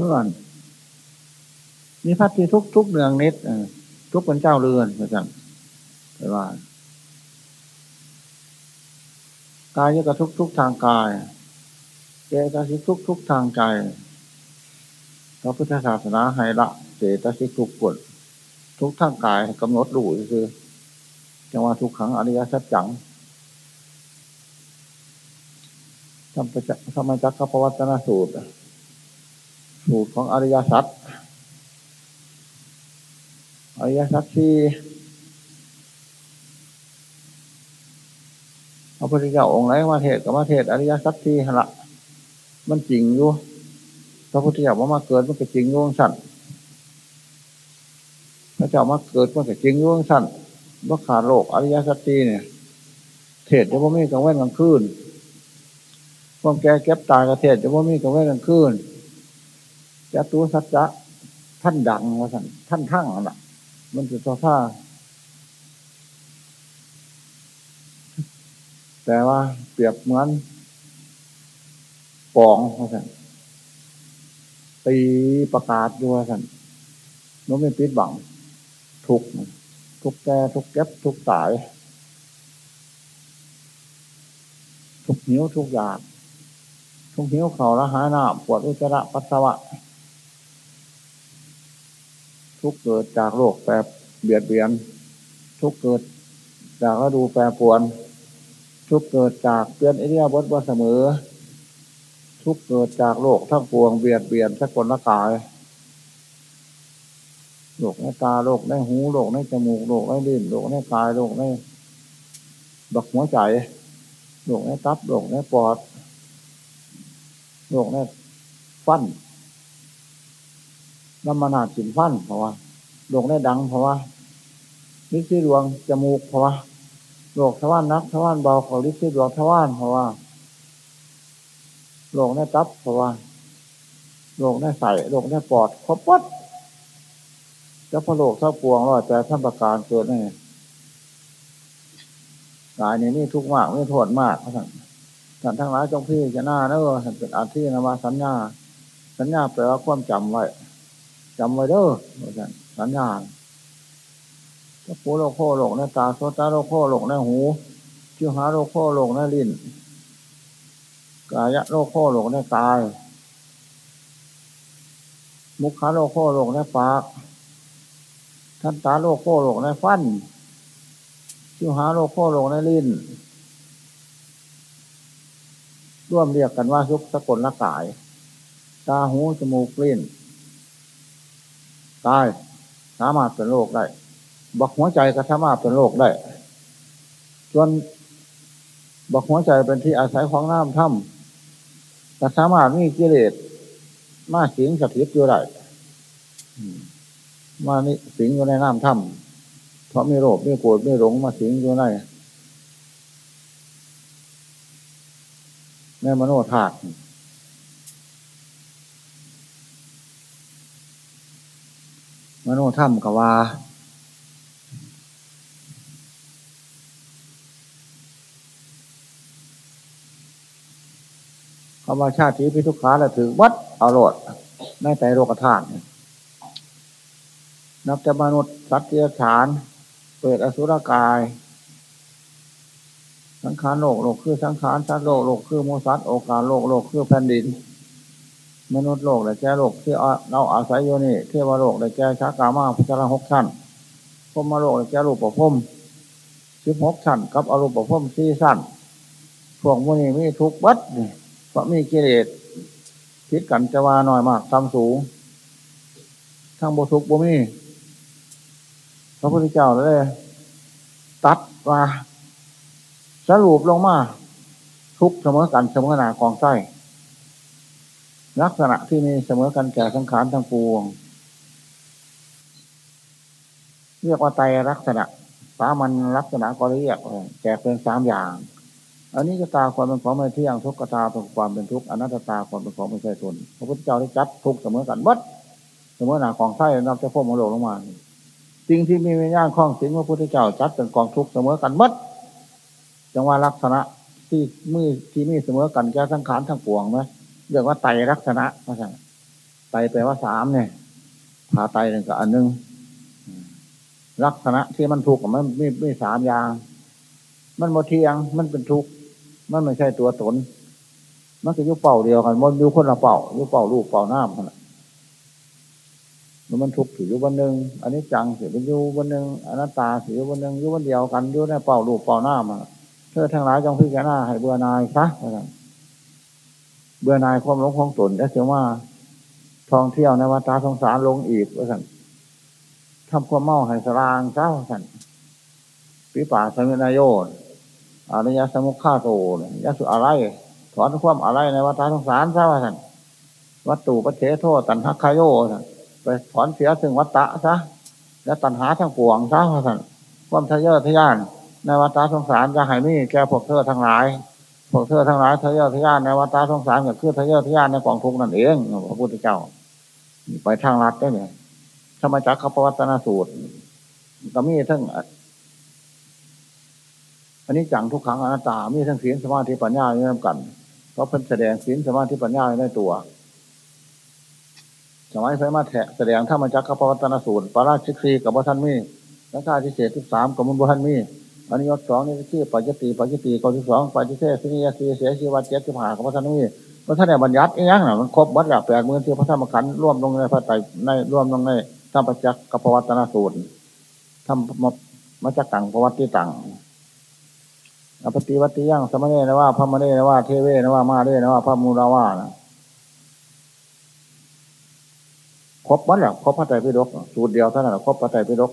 พื่อน มีพัดที่ทุกทุกเนืองนิดทุกเป็นเจ้าเรือนพระจังแต่ว่ากายก็ทุกทุกทางกายเจตสิกทุกทุกทางใจพระพุทธศาสนาให้ละเจตสิกทุกกฎทุกทางกายกำหนดรู้คือจังว่าทุกขังอริยสัจจังทำประจักษ์ธรรมจักรพวัตนสูตร สูตรของอริยสัจอริยสัจที่พระพุทธเจ้าองค์ไหนมาเทศกับมาเทศอริยสัจที่ละมันจริงอยู่พระพุทธเจ้าว่ามาเกิดมันก็จริงอยู่สั่นพระเจ้ามาเกิดมันก็จริงอยู่สั่นว่าขาดโลกอริยสัจที่เนี่ย เทศจะว่าไม่กลางวันกลางคืนความแก่เก็บตายกระเทศจะว่ามีกลางวันกลางคืน จะตัวสัจจะท่านดังว่าสั่นท่านทั้งอะ มันจะต่อท่าแต่ว่าเปรียบเหมือนปองว่าสั่นตีประกาศด้วยสั่นน้ไม่ปิดบัง ทุกทุกแก่ทุกเก็บทุกตาย ทุกหิวทุกอยาก ทุกหิวเขาละหาหน้าปวดอุจจาระปัสสาวะ ทุกเกิดจากโรคแปรเบียดเบียน ทุกเกิดจากฤดูแปรปวน ทุกเกิดจากเปลี่ยนไอเดียบดว่าเสมอ ทุกเกิดจากโรคทั้งปวงเบียดเบียนสกลละกายโรคในตาโรคในหูโรคในจมูกโรคในลิ้นโรคในกายโรคในบักหัวใจโรคในตับโรคในปอดโรคในฟัน น้ำมันหาสินฟันเพราะว่าโรคในดังเพราะว่าลิซีดวงจมูกเพราะว่าโรคทวารนักทวารเบาของลิซีดวงทวารเพราะว่าโรคในตับเพราะว่าโรคในใส่โรคในปอดครบวัดจะพะโลกเท่าปวงรอดแต่ท่านประการเกิดนี่กายนี้นี่ทุกมากไม่โทษมากเขาสั่งท่านทั้งหลายจงพี่จะหน้าเนอะท่านเป็นอาที่นมาสัญญา สัญญาแปลว่าความจำไว้ จำไว้เด้อสัญญาจะปูโลโคโลกในตาโซตาโลโคโลกในหูชิวหาโลโคโลกในลิ้นกายะโรโคโรคในกาย มุขะโรโคโรคในปากทันตะโรโคโรคในฟันชิวหาโรโคโรคในลิ้นร่วมเรียกกันว่าทุกสกลละกาย ตาหูจมูกลิ้น กายสามารถเป็นโรคได้ บักหัวใจก็สามารถเป็นโรคได้ส่วนบักหัวใจเป็นที่อาศัยของน้ำถ้ำก็สามารถมีกิเลสมาสิงสถิตอยู่ได้มานี่สิงอยู่ในน้ำถ้ำเพราะไม่โรคไม่โกรธไม่หลงมาสิงอยู่ในในมโนธาตุ โนธรรมกว่า คำว่าชาติพิทุกขาและถือวัดอารดในใจโลกธาตุนับแต่มนุษย์สัตว์เลี้ยฐาน เปิดอสุรกาย สังขารโลกโลกคือสังขารสัตว์โลกโลกคือโมสัตโอกาสโลกโลกคือแผ่นดิน มนุษย์โลกแต่แก่โลกที่เราอาศัยอยู่นี่เทวโลกแต่แก่ชากามาพุทธะหกชั้นพมมโลกแต่แก่รูปประพมสิบหกชั้นกับอรูปประพมสี่ชั้นพวกมุนีมีทุกบัดเพราะมีกิเลสคิดกันจะว่าน้อยมากทำสูงทั้งบุทุกบุมีพระพุทธเจ้าเลย ตัดว่าสรุปลงมา ทุกเสมอกันเสมอหนากองไส้ ลักษณะที่มีเสมอกันแก่สังขารทั้งปวง เรียกว่าไตลักษณะสามันลักษณะก็เรียกแก่เป็นสามอย่าง อันนี้ก็ตาความเป็นของไม่เที่ยงทุกขตาเป็นความเป็นทุกข์อนัตตาความเป็นของไม่ใช่ตนพระพุทธเจ้าได้จัดทุกเสมอกันบัดเสมอหนากองไส้นับจะพ่อมโลลงมาสิ่งที่มีวิญญาณคล้องสิงพระพุทธเจ้าจัดเป็นกองทุกเสมอกันบัดจังว่าลักษณะที่มือที่มีเสมอกันแก่ทั้งขานทั้งปวงไหม เรียกว่าไตลักษณะเพระฉะนั้นไตแปลว่าสามเนี่ยผาไตหนึ่งกับอันหนึ่งลักษณะที่มันทุกข์มันมีมีสามอย่าง มันโมเทียง มันเป็นทุกข์มันไม่ใช่ตัวตน มันก็ยุ่เป่าเดียวกันมันยุ่คนละเป่ายุ่เป่าลูกเป่าน้ำมันมันทุกข์ถือวันหนึ่งอันนี้จังถือเป็นยุวันหนึ่งอนัตตาถือวันหนึ่งยุวันเดียวกันยุ่ในเป่าลูกเป่าน้ำมันเธอทั้งหลายจงพิจารณาให้เบื่อนายซะ เบื่อนายความหลงของตนแล้วเสียว่าท่องเที่ยวในวัฏสงสารลงอีกว่าสั่นทำความเมาให้สลางเจ้าสั่นปิป่าสมินายโยนอริยสมุขฆาโตยสุอะไร ถอนความอะไรในวัฏสงสารเจ้าสั่นวัตถุปเทโทตันหักคายโยสั่นไปถอนเสียถึงวัตตะซะแล้วตันหาทั้งปวงเจ้าสั่นความทะเยอทะยาน ในวัฏสงสารจะให้มีแก่พวกเธอทั้งหลาย พวกเธอทั้งหลายทะเยอทะยานในวัฏสงสารก็คือทะเยอทะยานในกองทุกนั่นเองพระพุทธเจ้าไปทางรัดได้เนี่ยธรรมจักรขปวัตนสูตรก็มีทั้งอันนี้จังทุกครั้งอนัตตา มีทั้งศีลสมาธิปัญญาอยู่ร่วมกันเพราะเพิ่นแสดงศีลสมาธิปัญญาในตัวสมัยไฟมาแทะแสดงธรรมจักรขปวัตนสูตรปาราชิกรีกับวัฒนมีและข้าที่เศษที่สามกับมุนบุหันมี อันนี้ยศสองนี่ชื่อปัจจติปัจจติกที่สองปัจจเทสินิยสีเสียชีวัตเจ็ดสิบห้ากับวัฒนมีพระท่านเนี่ยบัญญัติอีกอย่างน่ะมันครบวัดแล้วแปดหมื่นที่พระธรรมขันธ์ร่วมลงในพระไตรในร่วมลงในธรรมจักรกับปวัตนสูตรธรรมมัจจักังปวัติตังอปฏิวัติยังสมณีนะว่าพระมณีนะว่าเทเวนะว่ามาเรนะว่าพระมูลาว่านะครบวัดแล้วครบพระไตรปิฎกสูตรเดียวเท่านั้นครบพระไตรปิฎก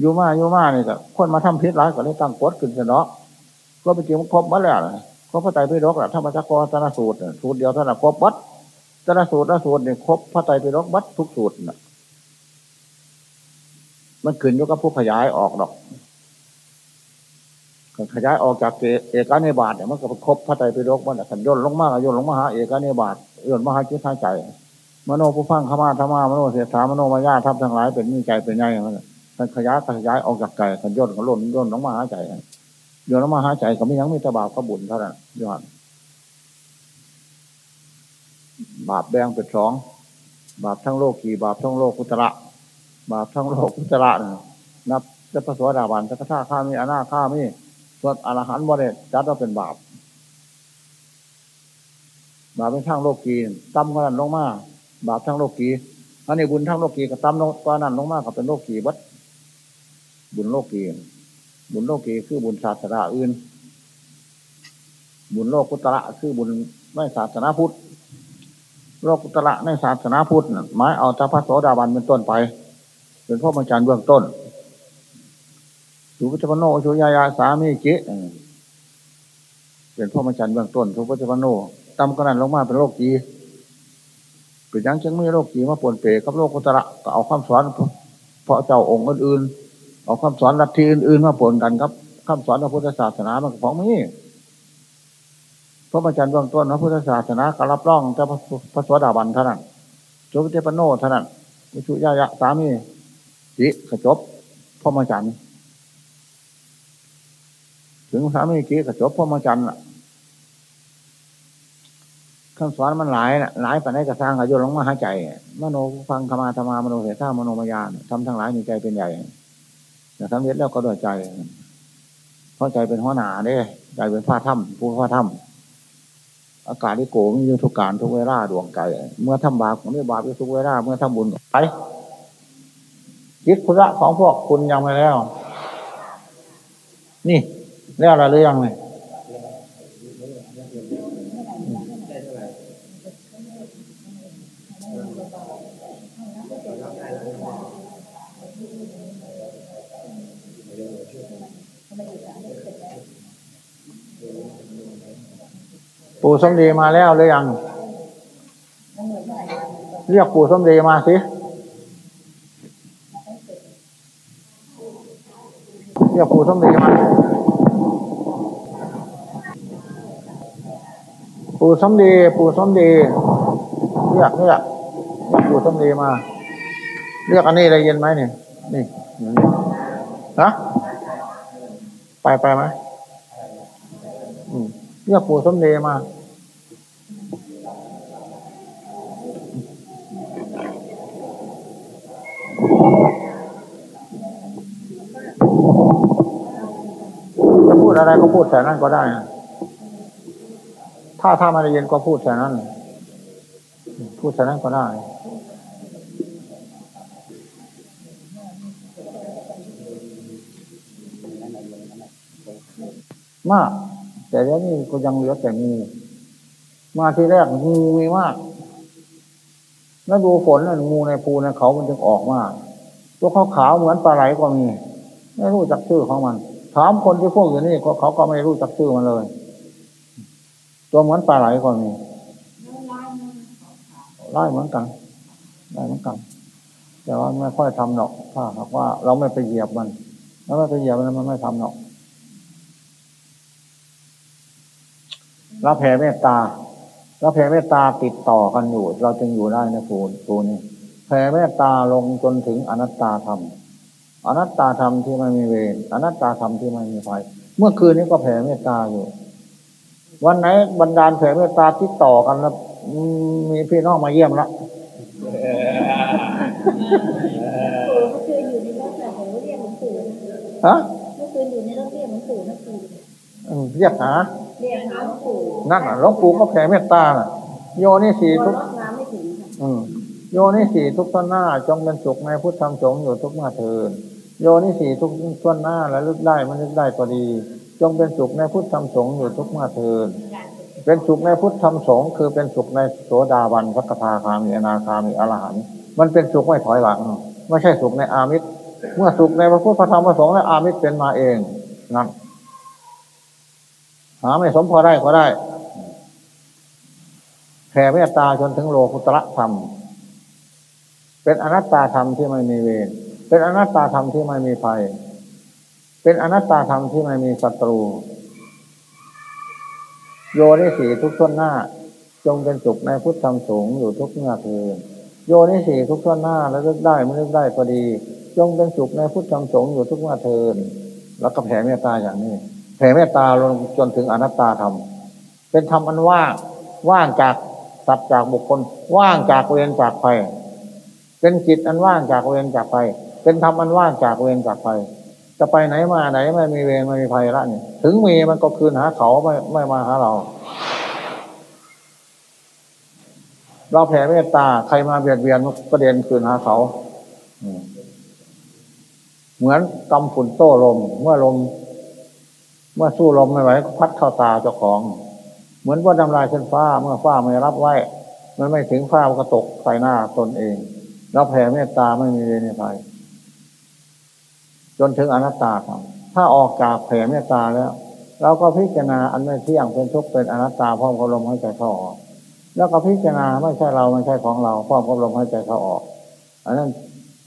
อยู่มาอยู่มานี่ยก็คนมาทำพิษร้ายก็เลยตั้งกฎขึ้นเนาะก็เป็นจริงครบวัดแล้วครบพระไตรปิฎกแหละธรรมจักรตนสูตรสูตรเดียวเท่านั้นครบวัดต่ละสูตรละสูตรเนี่ยครบพระไตรปิฎกวัดทุกสูตรนะมันขึ้นอยู่กับผู้ขยายออกดอกขยายออกจากเอกาเนบาตเนี่ยมันก็ครบพระไตรปิฎกมันขันย่นลงมากย่นลงมหาเอกาเนบาตย่นมหาจิตทางใจมโนผู้ฟังขมาธรรมามโนเสียถามโนมายาทับทั้งหลายเป็นมีใจเป็นไงอย่างนั้ ขันขยายขยายออกจากใจขันย่นก็ล่นย่นลงมาหาใจย่นลงมาหาใจก็ไม่ยังมีตบาปก็บุญเท่านั้นย้อนบาปแบ่งเป็นสองบาปทั้งโลกกี่บาปทั้งโลกกุตระ บาปทั้งโลกกุตระนับจะพระสวสดาบันจะกระท่าข้ามีอนาข้ามีส่วนอรหันต์บ่เนี่ยจัดว่าเป็นบาปบาปเป็นทั้งโลกกีตั้มกนั้นลงมา บาปทั้งโลกกีอันนี้บุญทั้งโลกกีกับตั้มลงกนั้นลงมากับเป็นโลกกีวัด บุญโลกกีบุญโลกกีคือบุญศาสนาอื่น บุญโลกุตระคือบุญไม่ศาสนาพุทธ โลกุตระในศาสนาพุทธหมายเอาตาพระโสดาบันเป็นต้นไป เป็นพ่อมัจจารย์เบื้องต้นสุภจพโนสุยายาสามีเจเป็นพ่อมัจจารย์เบื้องต้นสุภจพโนตำกระนั้นลงมาเป็นโลกจีเป็นยังจังไม่โลกจีมาปนเปกับโลกุตระก็เอาความสอนเพราะเจ้าองค์อื่นๆ เอาความสอนลัทธิอื่นๆมาปนกันครับคำสอนพระพุทธศาสนามันของมีพระอาจารย์เบื้องต้นพระพุทธศาสนาก็รับรองแต่พระสวสดาบันเท่านั้นจบเทปโนเท่านั้นวิชุยายะสามีจิขจบพ่อมาจันถึงสามีจิขจบพ่อมาจันล่ะคำสอนมันหลายหลายปัจจัยกระสร้างอายุลงมาหาใจ มโนฟังธรรมาธรรมามโนเสถามโนมายานทำทั้งหลายมีใจเป็นใหญ่ แต่ทำเร็จแล้วก็ด้วยใจ เพราะใจเป็นหัวหนาเด้ใจเป็นผ้าถ้ำผู้ผ้าถ้ำอากาศที่โกมีอยู่ทุกการทุกเวลาดวงใจ เมื่อทำบาปของนี่บาปอยู่ทุกเวลาเมื่อทำบุญไปคิดพุทธะของพวกคุณยังไม่แล้ว นี่แล้วอะไรหรือยังเลย ปู่สมเดีมาแล้วหรือยัง เรียกปู่สมเดีมาสิ เรียกปู่สมเดีมา ปู่สมเดีปู่สมดีเรียกเรียกเรียกปู่สมเดีมา เรียกอันนี้ได้ยินไหมเนี่ยนี่ฮะไปไปไหม เรียกปู่สมเด็จมาจะพูดอะไรก็พูดแต่นั้นก็ได้ ถ้าถ้ามันเย็นก็พูดแต่นั้น พูดแต่นั้นก็ได้ มาก แต่เดี๋ยวนี้ก็ยังเหลือแต่งูมาที่แรกงูมีมากแล้วดูฝนนั่นงูในภูในเขามันจึงออกมาตัวเขาขาวเหมือนปลาไหลก็มีไม่รู้จักชื่อของมัน ถามคนที่พวกอยู่นี่เขาก็ไม่รู้จักชื่อมันเลย ตัวเหมือนปลาไหลก็มีไล่เหมือนกันไล่เหมือนกัน แต่ว่าไม่ค่อยทำหรอก ถ้าหากว่าเราไม่ไปเหยียบมัน แล้วไม่ไปเหยียบมันมันไม่ทำหรอก เราแผ่เมตตาเราแผ่เมตตาติดต่อกันอยู่ เราจึงอยู่ได้นะครูครูนี่แผ่เมตตาลงจนถึงอนัตตาธรรม อนัตตาธรรมที่ไม่มีเวรอนัตตาธรรมที่ไม่มีภัยเมื่อคืนนี้ก็แผ่เมตตาอยู่ วันไหนบรรดาลแผ่เมตตาติดต่อกันแล้วมีพี่น้องมาเยี่ยมละเมื่อคืนอยู่ในรถแต่ผมเรียกหลวงปู่นะฮะเมื่อคืนอยู่ในรถเรียกหลวงปู่นะปู่อืม เรียกหาเรียกหาหลวงปู่นั่นน่ะหลวงปู่ก็แผ่เมตตาน่ะ โยนี่สีตัวทุกรถน้ำไม่ถึงค่ะอืมโยนิสีทุกต้นหน้าจงเป็นสุขในพุทธธรรมสงฆ์อยู่ทุกเมื่อเทินโยนิสีทุกต้นหน้าและลึกได้มันลึกได้ก็ดี จงเป็นสุขในพุทธธรรมสงฆ์อยู่ทุกเมื่อเทินเป็นสุขในพุทธธรรมสงฆ์คือเป็นสุขในโสดาบันพักคาคามีอนาคามีอรหันต์มันเป็นสุขไม่ถอยหลัง ไม่ใช่สุขในอามิตร เมื่อสุขในพระพุทธพระธรรมพระสงฆ์และอามิตรเป็นมาเองนั่น หาไม่สมพอได้ก็ได้แผ่เมตตาจนถึงโลกุตระธรรม เป็นอนัตตาธรรมที่ไม่มีเวรเป็นอนัตตาธรรมที่ไม่มีภัย เป็นอนัตตาธรรมที่ไม่มีศัตรู โยนิสีทุกต้นหน้า จงเป็นสุขในพุทธธรรมสูงอยู่ทุกเมื่อคืน โยนิสีทุกต้นหน้าแล้วลึกได้ไม่ลึกได้ก็ดี จงเป็นสุขในพุทธธรรมสงฆ์อยู่ทุกเมื่อเทินแล้วก็แผ่เมตตาอย่างนี้ ผ่เมตตาลงจนถึงอนัตตาธรรม เป็นธรรมอันว่างว่างจากสัตว์จากบุคคล ว่างจากเวรจากภัยเป็นจิตอันว่างจากเวรจากภัยเป็นธรรมอันว่างจากเวรจากภัยจะไปไหนมาไหนไม่มีเวรไม่มีภัยละเนี่ยถึงมีมันก็คืนหาเขาไม่ไม่มาหาเรา เราแผ่เมตตาใครมาเบียดเบียนก็เด็นคืนหาเขาเหมือนกำฝุ่นโต้ลมเมื่อลม เมื่อสู้ลมไม่ไหวก็พัดเข้าตาเจ้าของ เหมือนว่าน้ำลายเช่นฟ้า เมื่อฟ้าไม่รับไว้ มันไม่ถึงฟ้ามันก็ตกใส่หน้าตนเองเราแผ่เมตตาไม่มีเวรในภัยจนถึงอนัตตาครับ ถ้าออกจากแผ่เมตตาแล้ว เราก็พิจารณาอันไม่เที่ยงเป็นทุกข์เป็นอนัตตาพร้อมกับลมหายใจเข้าออก แล้วก็พิจารณาไม่ใช่เราไม่ใช่ของเราพร้อมกับลมหายใจเข้าออก อันนั้น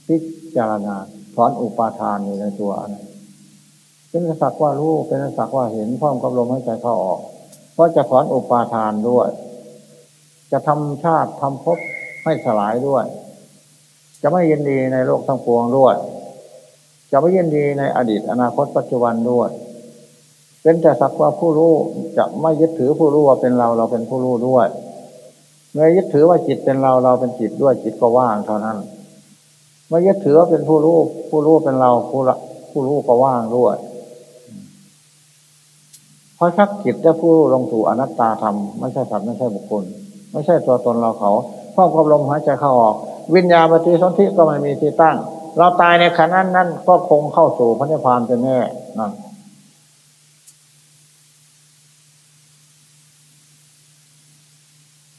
พิจารณาถอนอุปาทานอยู่ในตัวอันนั้น เป็นสักว่ารู้เป็นสักว่าเห็นพร้อมกับลมหายใจเข้าออก เพราะจะถอนอุปาทานด้วย จะทำชาติทำภพให้สลายด้วย จะไม่ยินดีในโลกทั้งปวงด้วย จะไม่ยินดีในอดีตอนาคตปัจจุบันด้วย เป็นแต่สักว่าผู้รู้จะไม่ยึดถือผู้รู้ว่าเป็นเราเราเป็นผู้รู้ด้วยเมื่อยึดถือว่าจิตเป็นเราเราเป็นจิตด้วยจิตก็ว่างเท่านั้นเมื่อยึดถือว่าเป็นผู้รู้ผู้รู้เป็นเราผู้ละผู้รู้ก็ว่างด้วย เพราะชักจิตและผู้รู้ลงสู่อนัตตาธรรมไม่ใช่สัตว์ไม่ใช่บุคคล ไม่ใช่ตัวตนเราเขาพร้อมกับลมหายใจเข้าออก วิญญาณปฏิสนธิก็ไม่มีที่ตั้ง เราตายในขณะนั้นก็คงเข้าสู่พระนิพพานเป็นแน่นั่น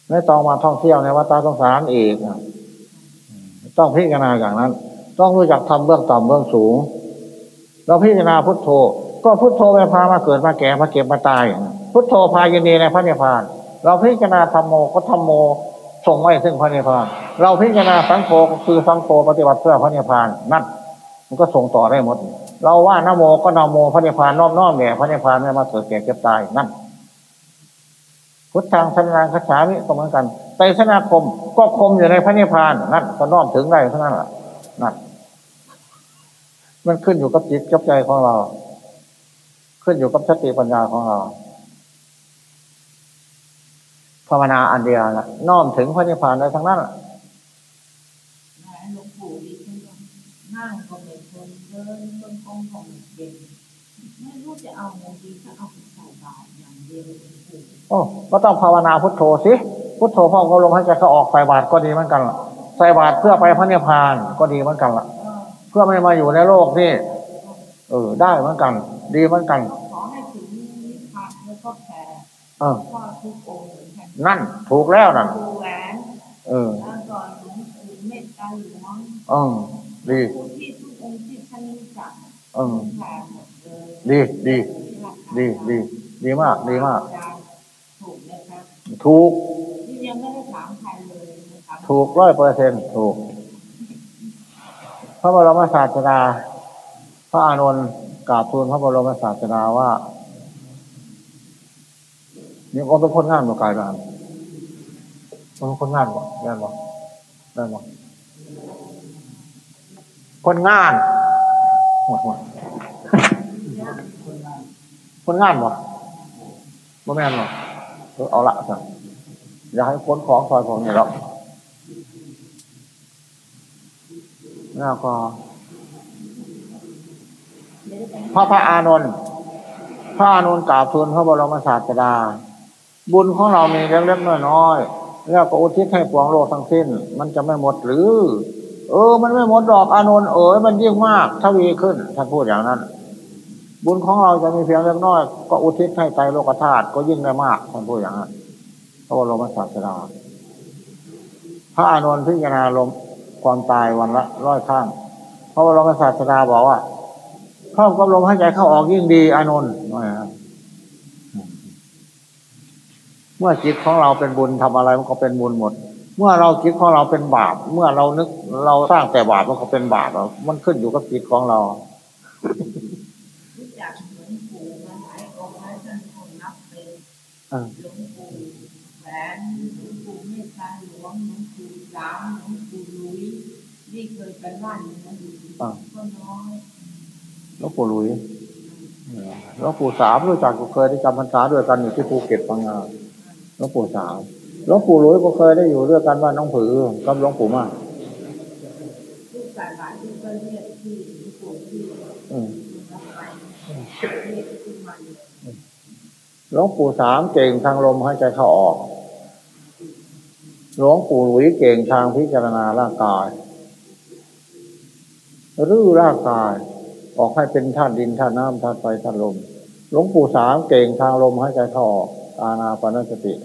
ไม่ต้องมาท่องเที่ยวในวัฏสงสารอีกต้องพิจารณาอย่างนั้น ต้องรู้จักทำเบื้องต่ำเบื้องสูง เราพิจารณาพุทโธ ก็พุทโธไปพามาเกิดมาแก่มาเก็บมาตาย พุทโธพายินดีในพระนิพพาน เราพิจารณาธรรมโมก็ธรรมโมส่งไว้ซึ่งพระนิพพาน เราพิจารณาสังโฆคือสังโฆปฏิบัติเพื่อพระนิพพานนั่นมันก็ส่งต่อได้หมด เราว่านโมก็นโมพระนิพพานน้อมน้อมแด่พระนิพพานไม่มาเกิดแก่เก็บตายนั่นพุทธังสนางคฉามิก็เหมือนกันไตรสนาคมก็คมอยู่ในพระนิพพานนั่นก็น้อมถึงได้เท่านั้นแหละนั่นมันขึ้นอยู่กับจิตกับใจของเรา ขึ้นอยู่กับสติปัญญาของเราภาวนาอันเดียวนะน้อมถึงพระนิพพานได้ทั้งนั้นหลวงปู่ดิฉันนั่งก็ไม่ทนเดินจนกองของเย็นไม่รู้จะเอาเงินดีถ้าเอาไปใส่บาตรอย่างเดียวโอ้ก็ต้องภาวนาพุทโธสิพุทโธพ่อก็ลมให้ใจเขาออกใส่บาตรก็ดีเหมือนกันล่ะใส่บาตรเพื่อไปพระนิพพานก็ดีเหมือนกันล่ะ เพื่อไม่มาอยู่ในโลกนี่เออ ได้เหมือนกัน ดีเหมือนกันขอให้ถึงนิพพานแล้วก็แผ่เออพ่อทุกองค์เหมือนกันนั่น ถูกแล้วนั่นดูแหวนเออแล้วก่อนหลวงปู่เมตตาหลวงเออดีผู้ที่ทุกองค์ที่ท่านรู้จักเออแผ่หมดเลยดีดีดีดีดีมากดีมาก ถูกนะครับถูกที่ยังไม่ได้ถามใครเลยนะครับถูกร้อยเปอร์เซ็นถูกพระบรมศาสดาพ ระอานนท์กราบทูลพระบรมศาสดาว่านี่ก็เป็นคนงานบ่กายบานเป็นคนงานบ่งานบ่ได้บ่คนงานหมดหมดคนงานบ่บ่แม่นบ่เอาละสั่งอย่าให้คนของซอยของนี่แล้วแล้วก็ พระพระอานนท์พระอานนท์กราบทูลพระบรมศาสดา บุญของเรามีเล็กๆน้อยๆแล้วก็อุทิศให้ปวงโลกทั้งสิ้น มันจะไม่หมดหรือ เออ มันไม่หมดดอกอานนท์เอ๋ยมันยิ่งมากทวีขึ้นท่านพูดอย่างนั้น บุญของเราจะมีเพียงเล็กน้อย ก็อุทิศให้ใจโลกธาตุก็ยิ่งได้มากท่านพูดอย่างนั้นพระบรมศาสดา พระอานนท์พิจารณาลมความตายวันละร้อยครั้งพระบรมศาสดาบอกว่า เข้ากับลมหายใจเข้าออกยิ่งดี อานนท์ว่าอย่างนั้นเมื่อจิตของเราเป็นบุญทำอะไรมันก็เป็นบุญหมด เมื่อเราจิตของเราเป็นบาป เมื่อเรานึกเราสร้างแต่บาปมันก็เป็นบาปแล้วมันขึ้นอยู่กับจิตของเรารู้จักหลวงปู่มาหลายองค์แล้วท่า หลวงปู่ลุยนี่เคยไปบ้านหลวงปู่ลุยลวงปู่สามรู้จักก็เคยได้จำพรรษาด้วยกันอยู่ที่ภูเก็ตพังงาหลวงปู่สามหลวงปู่ลุยก็เคยได้อยู่ด้วยกันบ้านน้องผือกับหลวงปู่มากทุกสายบปู่มาหลวงปู่สามเก่งทางลมหายใจเข้าออก หลวงปู่หลุยเก่งทางพิจารณาร่างกาย รื้อร่างกาย ออกให้เป็นธาตุดินธาตุน้ำธาตุไฟธาตุลมหลวงปู่สามเก่งทางลมหายใจเข้าออกอาณาปานสติน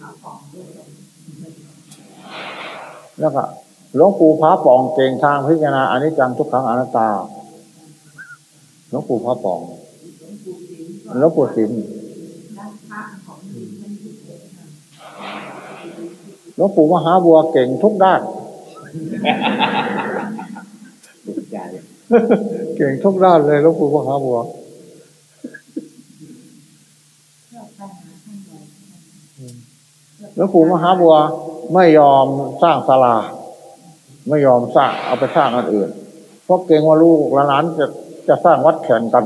ขาป่องด้วยแล้วก็หลวงปู่พระป่องเก่งทางพิจารณาอนิจจังทุกขังอนัตตาหลวงปู่พระป่องหลวงปู่สิงห์ก็หลวงปู่สิม ด้านข้างของดินมันอยู่เลยนะ หลวงปู่มหาบัวเก่งทุกด้าน เก่งทุกด้านเลยหลวงปู่มหาบัวหาท่านบ่อยหลวงปู่มหาบัวไม่ยอมสร้างศาลา ไม่ยอมสร้างเอาไปสร้างอันอื่น เพราะเกรงว่าลูกหลานจะจะสร้างวัดแข่งกัน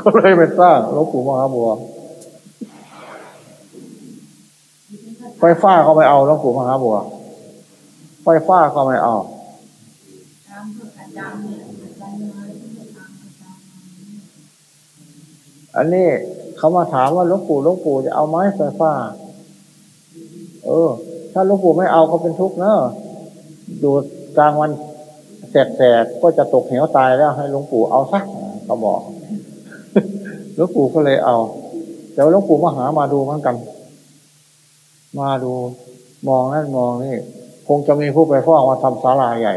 ก็เลยไปสร้างหลวงปู่มหาบัว ไฟฟ้าก็ไม่เอาหลวงปู่มหาบัวไฟฟ้าก็ไม่เอาตามพระอาจารย์เนี่ยอาจารย์มาที่ทางอาจารย์อันนี้เขามาถามว่าหลวงปู่หลวงปู่จะเอาไม้ไฟฟ้า เออ ถ้าหลวงปู่ไม่เอาก็เป็นทุกข์เนอะดูกลางวันแสกๆก็จะตกเหวตายแล้วให้หลวงปู่เอาสักเขาบอกหลวงปู่ก็เลยเอาแต่หลวงปู่มาหามาดูเหมือนกัน มาดูมองนั่นมองนี่ คงจะมีผู้ไปฟ้องว่าทำศาลาใหญ่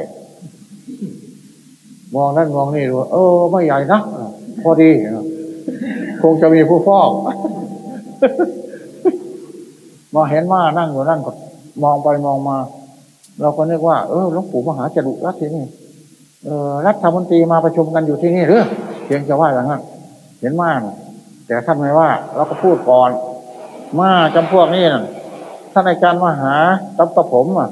มองนั่นมองนี่ดูเออ ไม่ใหญ่นะพอดี คงจะมีผู้ฟ้องมาเห็นว่านั่งอยู่นั่นก็มองไปมองมา เราก็นึกว่า เออหลวงปู่มหาจดุรัตที่นี่เออรัฐมนตรีมาประชุมกันอยู่ที่นี่หรือเพียงจะว่าอย่างนั้นเห็นมานแต่ท่านไม่ว่า เราก็พูดก่อน มาจำพวกนี้น่ะ ท่านอาจารย์มหาตับตะผมอะ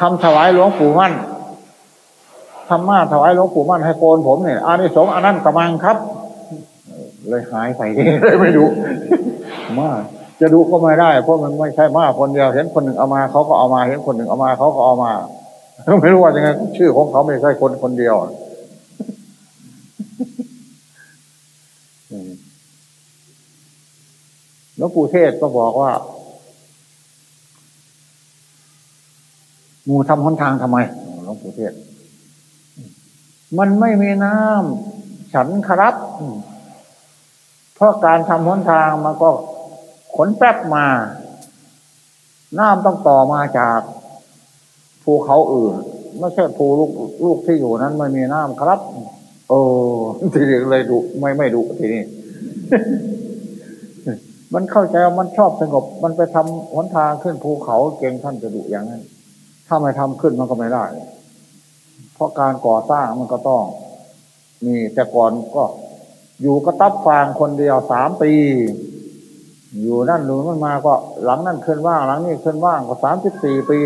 ทำถวายหลวงปู่มั่นทำมาถวายหลวงปู่มั่นให้โกนผมเนี่ยอานิสงส์อันนั้นกำลังครับ เลยหายไปเลยไม่ดูมาจะดูก็ไม่ได้ เพราะมันไม่ใช่มาคนเดียวเห็นคนหนึ่งเอามาเขาก็เอามาเห็นคนหนึ่งเอามาเขาก็เอามาไม่รู้ว่ายังไงชื่อของเขาไม่ใช่คนคนเดียวหลวงปู่เทศก็บอกว่า งูทำหนทางทำไมหลวงปู่เทศ มันไม่มีน้ำฉันครับเพราะการทำหนทางมันก็ขนแป๊บมา น้ำต้องต่อมาจากภูเขาอื่น ไม่ใช่ภูลูกลูกที่อยู่นั้นไม่มีน้ำครับโอ้ทีนี้เลยดุไม่ไม่ดุทีนี้มันเข้าใจว่ามันชอบสงบ มันไปทำหนทางขึ้นภูเขาเก่งท่านจะดุอย่างนั้น ถ้าไม่ทำขึ้นมันก็ไม่ได้ เพราะการก่อสร้างมันก็ต้องมีแต่ก่อนก็ อยู่กระตับฟางคนเดียวสามปี อยู่นั่นหรือมันมาก็หลังนั่นขึ้นว่าง หลังนี้ขึ้นว่างก็สามสิบสี่ปี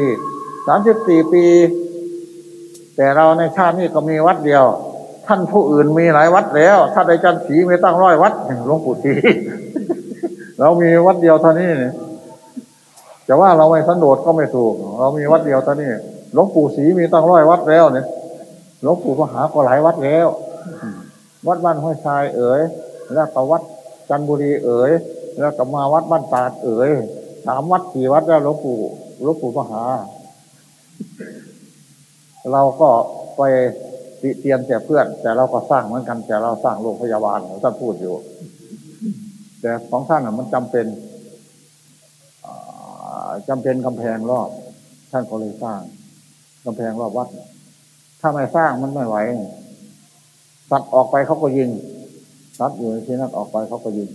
สามสิบสี่ปี แต่เราในชาตินี้ก็มีวัดเดียว ท่านผู้อื่นมีหลายวัดแล้วถ้าได้จันสีมีตั้งร้อยวัดหลวงปู่ทีเรามีวัดเดียวเท่านี้เนี่ย จะว่าเราไม่สันโดษก็ไม่ถูก เรามีวัดเดียวเท่านี้หลวงปู่ศรีมีตั้งร้อยวัดแล้วเนี่ยหลวงปู่มหาก็หลายวัดแล้ว วัดบ้านห้วยทรายเอ๋ยแล้วก็วัดจันบุรีเอ๋ยแล้วก็มาวัดบ้านตาดเอ๋ยสามวัดสี่วัดแล้วหลวงปู่หลวงปู่มหา เราก็ไปติเตียนแต่เพื่อน แต่เราก็สร้างเหมือนกัน แต่เราสร้างโรงพยาบาลท่านพูดอยู่ แต่ของท่านมันจำเป็น จำเป็นกำแพงรอบ ท่านก็เลยสร้างกำแพงรอบวัด ถ้าไม่สร้างมันไม่ไหวสัตว์ออกไปเขาก็ยิงสัตว์อยู่ในที่นั้นออกไปเขาก็ยิง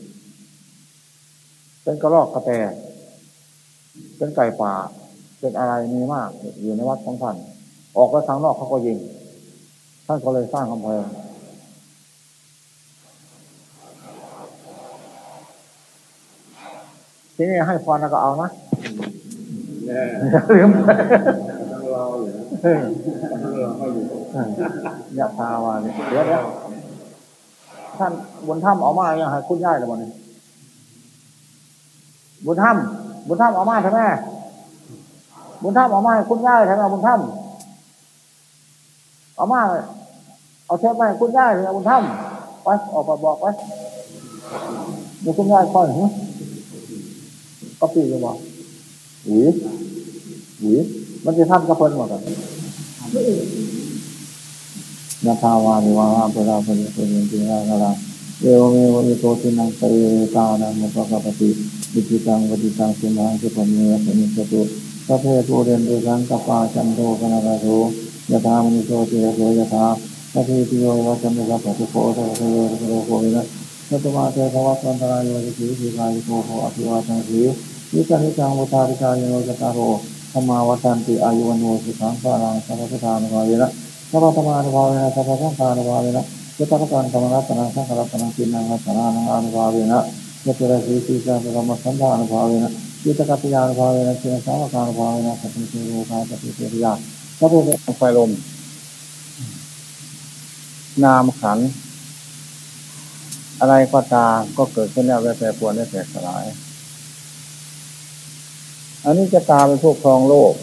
เป็นกระรอกกระแตเป็นไก่ป่า เป็นอะไรมีมาก อยู่ในวัดของท่าน ออกไปทางนอกเขาก็ยิง ท่านก็เลยสร้างกำแพงทีนี้ให้พรแล้วก็เอานะ ลืมต้องรออยู่ต้องรอเขาอยู่ยะพาวาเนี่ยเดี๋ยวเดี๋ยวท่านบนถ้ำออกมาอย่างไรคุณย่ายหรือเปล่าเนี่ยบุญถ้ำบุญถ้ำออกมาใช่ไหมบุญถ้ำออกมาคุณย่ายใช่ไหมบุญถ้ำออกมาเอาเชือกไปคุณย่ายใช่ไหมบุญถ้ำไปออกไปบอกไปเดี๋ยวคุณย่ายค่อยหึก็ปีจะบอก หวีหวีมันจะทำกระเพิ่นหมดเลยนาภาวานิวาเปราปริปุเรนติราคาราเอวเมวะโตตินังปริตานังมุปะกปติวิจิตังวติตังสิมังสุปเมสมิสตุสัพเพโตเรนเดสังกปาจันโทกนาราโสยถามณิโสติโสยถาสัพเพติโยวัจันโทสัพพะโพสัพเพโยสัพพะโพวินะสัตมาเตภวัตวันตรายโยติสีสีกายโกโภอภิวาทังสี วิจาริจังวุตาริกายโยจตารโหธรรมาวัตันติอายุวันโนสุขังพารังสัพพะทานุภาเวนะสัพพะธรรมานุภาเวนะสัพพะสังฆานุภาเวนะยตระการธรรมรัตนังสังฆรัตนังกินนังรัตนานังอานุภาเวนะยตระสีสีสังธรรมสันธานุภาเวนะยุตกัปยานุภาเวนะเชียสาวกานุภาเวนะสัพพิโรคาสัพพิเทริยาสัพพุไฟลม นามขัน อะไรก็ตามก็เกิดขึ้นแล้วแปรปรวนและแตกสลาย อันนี้จะตาเป็นผู้ครองโลก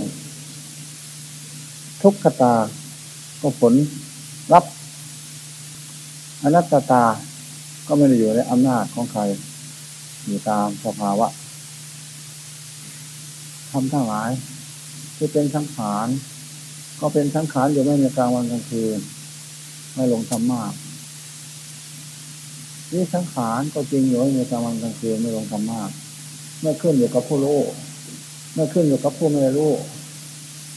ทุกขตา ก็ผลรับอนัตตา ก็ไม่ได้อยู่ในอำนาจของใคร อยู่ตามสภาวะทำทั้งหลาย ที่เป็นสังขารก็เป็นสังขารอยู่ไม่ในกลางวันกลางคืน ไม่ลงธรรมากนี่สังขารก็จริงอยู่ในกลางวันกลางคืนไม่ลงธรรมากไม่ขึ้นอยู่กับผู้รู้ ไม่ขึ้นอยู่กับผู้ไม่รู้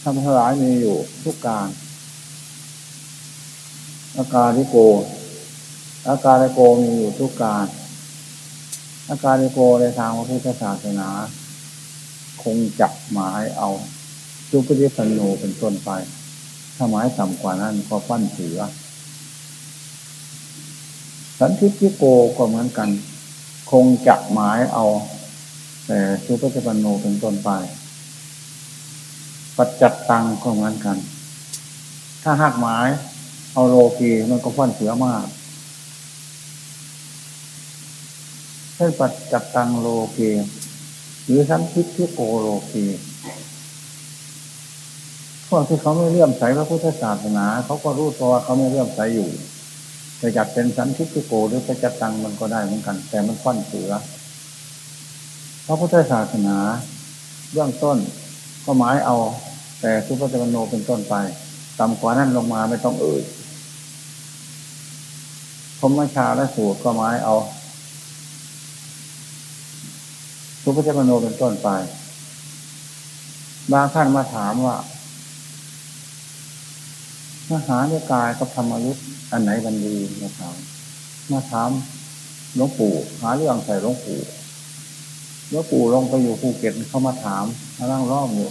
ทำทลายมีอยู่ทุกการ อาการที่โก อาการในโกมีอยู่ทุกการ อาการในโกในทางพระพุทธศาสนา คงจับหมายเอาจุปฏิสันโนเป็นต้นไป ถ้าหมายต่ำกว่านั้นก็ปั้นเสือ สันทิฏฐิโกก็เหมือนกัน คงจับหมายเอา แต่จุปฏิปันโนเป็นต้นไป ปัจจัตตังก็เหมือนกัน ถ้าหักหมาย เอาโลกีมันก็ฟันเสือมากเช่ปัจจัตตังโลเกหรือสันทิฏฐิโกโลเกคพวกที่เขาไม่เลื่อมใสพระพุทธศาสนา เขาก็รู้ตัวว่าเขาไม่เลื่อมใสอยู่จะจัดเป็นสันทิฏฐิโกหรือจะจัดตังมันก็ได้เหมือนกัน แต่มันค่นเสือ พระพุทธศาสนาเบื้องต้นก็หมายเอา แต่สุภจมโนเป็นต้นไปต่ำกว่านั้นลงมาไม่ต้องเอ่ยพมชาและสูตรก็หมายเอาสุภจมโนเป็นต้นไป บางท่านมาถามว่ามหาเนกายกับธรรมยุทธอันไหนบันดีมาถามมาถามหลวงปู่หาเรื่องใส่หลวงปู่ หลวงปู่ลงไปอยู่ภูเก็ตเขามาถามมานั่งรอบอยู่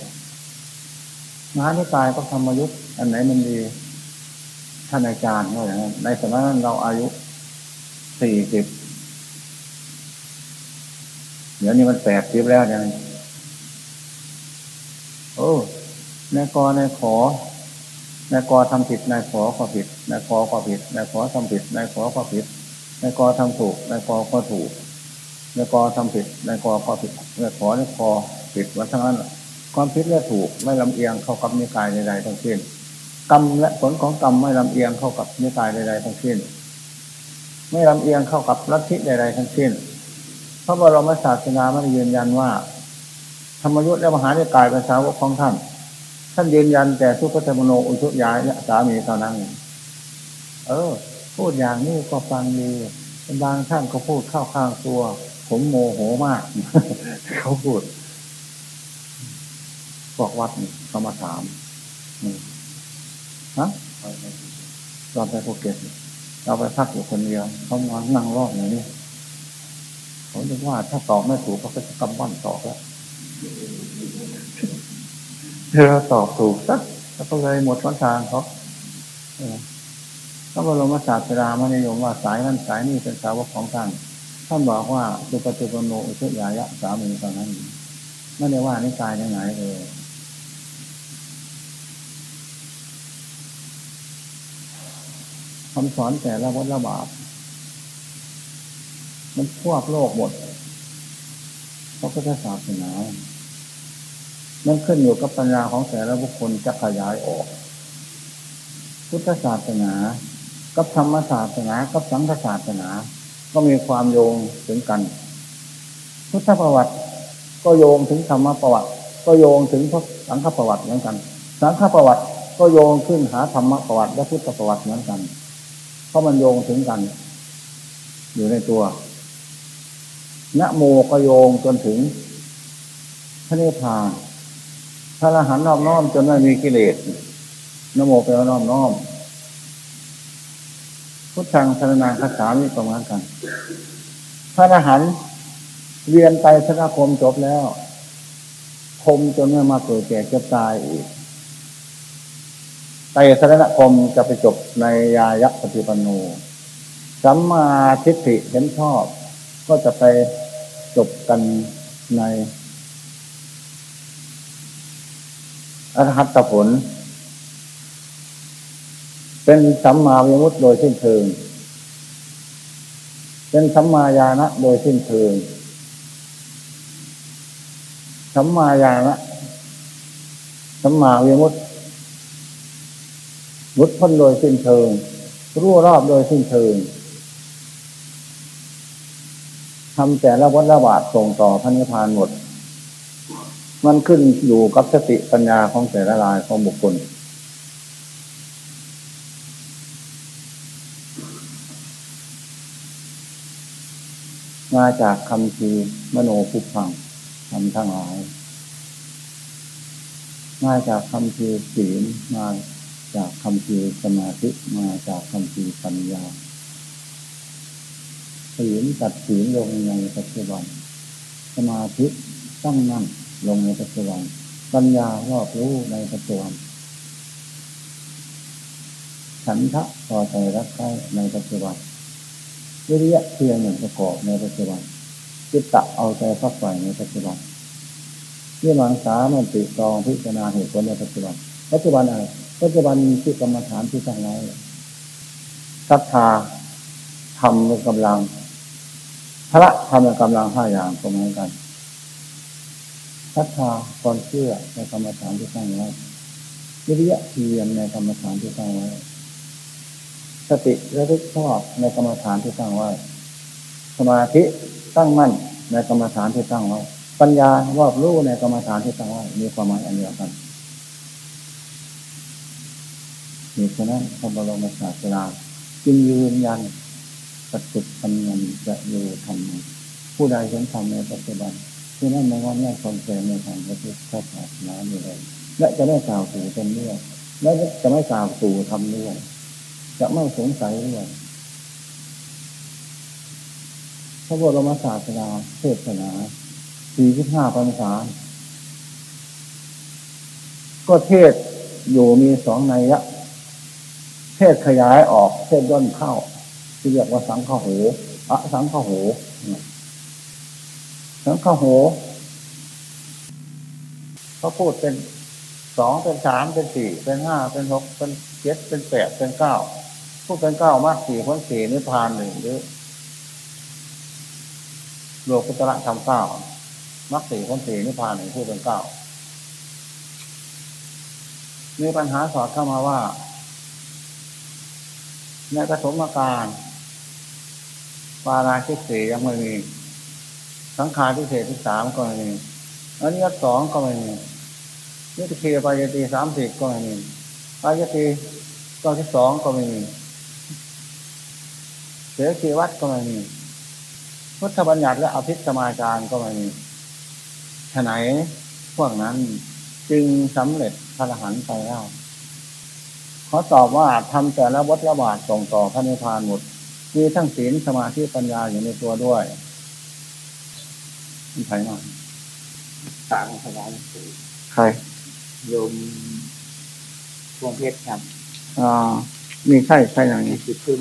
มหาเนกายกับธรรมยุทธ์อันไหนมันดีท่านอาจารย์ว่าอย่างนั้นในสมัยนั้นเราอายุสี่สิบเดี๋ยวนี้มันแปดสิบแล้วยังโอ้ในกอในขอนายกทำผิดนายขอก็ผิดนายขอก็ผิดนายขอทำผิดนายขอก็ผิดนายกทำถูกนายกอก็ถูก นายกอทำผิดนายกอก็ผิดนายขอนายขอผิดวันทั้งนั้นความผิดและถูกไม่ลำเอียงเข้ากับนิกายใดๆทั้งสิ้นกรรมและผลของกรรมไม่ลำเอียงเข้ากับนิกายใดๆทั้งสิ้น ไม่ลำเอียงเข้ากับลัทธิใดๆทั้งสิ้นพระบรมศาสดาไม่ยืนยันว่า ธรรมยุทธ์และมหานิกายเป็นสาวกของท่าน ท่านยืนยันแต่สุปฏิปันโนอุชุ ญายะ และสามีเท่านั้น เออ พูดอย่างนี้ก็ฟังดีบางท่านก็พูดเข้าข้างตัว ผมโมโหมาก เขาพูดบอกวัดเขามาถามฮะเราไปภูเก็ตเราไปพักอยู่คนเดียวเขามานั่งรอบอย่างนี้เขาคิดว่าถ้าตอบไม่ถูกเขาจะกำบั้นตอบแล้วเธอตอบถูกสักแล้วก็เลยหมดวันทางเขาพระบรมศาสดาม่นิยมว่าสายนั้นสายนี้เป็นสาวกของท่าน ท่านบอกว่าสุปฏิปโนอุชยายะสามีตอนนั้นไม่ได้ว่านิกายยังไงเลยคำสอนแต่ละวัฏละบาทมันพวกโลกหมดพระพุทธศาสนามันขึ้นอยู่กับปัญญาของแต่ละบุคคลจะขยายออก พุทธศาสนา กับธรรมศาสนา กับสังฆศาสนา ก็มีความโยงถึงกันพุทธประวัติ ก็โยงถึงธรรมประวัติ ก็โยงถึงพระสังฆประวัติเหมือนกัน สังฆประวัติก็โยงขึ้นหาธรรมประวัติและพุทธประวัติเหมือนกัน เพราะมันโยงถึงกัน อยู่ในตัวนะโมก็โยงจนถึงพระนิพพานพระอรหันต์น้อมน้อมจนไม่มีกิเลสนโมแปลว่าน้อมน้อม พุทธังสนาคาสามีประมาณกัน พระอรหันต์เรียนไปชนะคมจบแล้วคมจนไม่มาเกิดแก่เจ็บตายอีกไตสรณคมจะไปจบในยายักปฏิปันโนสัมมาทิฏฐิเห็นชอบ ก็จะไปจบกันในอรหัตผล เป็นสัมมาวิมุตติโดยสิ้นเชิง เป็นสัมมาญาณะโดยสิ้นเชิง สัมมาญาณะสัมมาวิมุตติมุดพ้นโดยสิ้นเชิง รู้รอบโดยสิ้นเชิงทำแต่ละวัฏละบาทส่งต่อพระนิพพานหมด มันขึ้นอยู่กับสติปัญญาของแต่ละรายของบุคคล มาจากคำทีมโนภุพังทำทั้งหลาย มาจากคำทีศีลมาจากคำทีสมาธิมาจากคำทีปัญญาศีลตัดศีลลงในปัจจุบัน สมาธิตั้งนั่งลงในปัจจุบัน ปัญญารอบรู้ในปัจจุบันฉันทะต่อใจรักใคร่ในปัจจุบัน วิริยะเพียงหนึ่งประกอบในปัจจุบันจิตตะเอาใจพักใส่ในปัจจุบันเรื่องหลังสามันติตองพิจารณาเหตุผลในปัจจุบัน ปัจจุบันอะไร ปัจจุบันที่กรรมฐานที่ตั้งไว้ศรัทธาทำเป็นกำลังพระทำเป็นกำลังห้าอย่างตรงนั้นกันศรัทธาความเชื่อในกรรมฐานที่ตั้งไว้วิริยะเพียรในกรรมฐานที่ตั้งไว้ สติระลึกชอบในกรรมฐานที่ตั้งไว้ สมาธิตั้งมั่นในกรรมฐานที่ตั้งไว้ ปัญญารอบรู้ในกรรมฐานที่ตั้งไว้ มีความหมายอันเดียวกันเหตุฉะนั้นพระบรมศาสดาจึงยืนยันปฏิปัญญาจะอยู่ทำผู้ใดเห็นธรรมในปัจจุบันที่นั่นในวันนี้ความเสื่อมในทางพระพุทธศาสนาอยู่เลยและจะไม่กล่าวสู่เป็นเรื่องและจะไม่กล่าวสู่ทำเรื่อง จะไม่สงสัยเรื่องพระบรมศาสดาเทศนาสี่สิบห้าพรรษา ก็เทศอยู่มีสองในยะเทศขยายออกเทศย่นเข้า ที่เรียกว่าสังฆโหอะสังฆโหสังฆโหเขาพูดเป็นสองเป็นสามเป็นสี่เป็นห้าเป็นหกเป็นเจ็ดเป็นแปดเป็นเก้า พูดเป็นเก้ามากสี่พ้นสี่นิพพานหนึ่งหรือโลกุตระทำเก้ามากสี่พ้นสี่นิพพานหนึ่งพูดเป็นเก้ามีปัญหาสอดเข้ามาว่า ในกระสมการปาราชิกสี่ยังไม่มีสังขารที่เศษที่สามก็ไม่มีอันนี้สองก็ไม่มีนิพพานปายตีสามสิบก็ไม่มีปายตีก้อที่สองก็ไม่มี สือคีวัดก็ไม่มีพุทธบัญญัติและอภิสมาจารก็ไม่มีฉะไหนพวกนั้นจึงสำเร็จพระรหันต์ไปแล้วเขาตอบว่าทำแต่ละวัฏละบาทส่งต่อพระนิพพานหมดมีทั้งศีลสมาธิปัญญาอยู่ในตัวด้วยมีใครมาต่างพลังใครโยมพวงเพชรครับอ่ามีใช่ใช่อย่างนี้คือขึ้น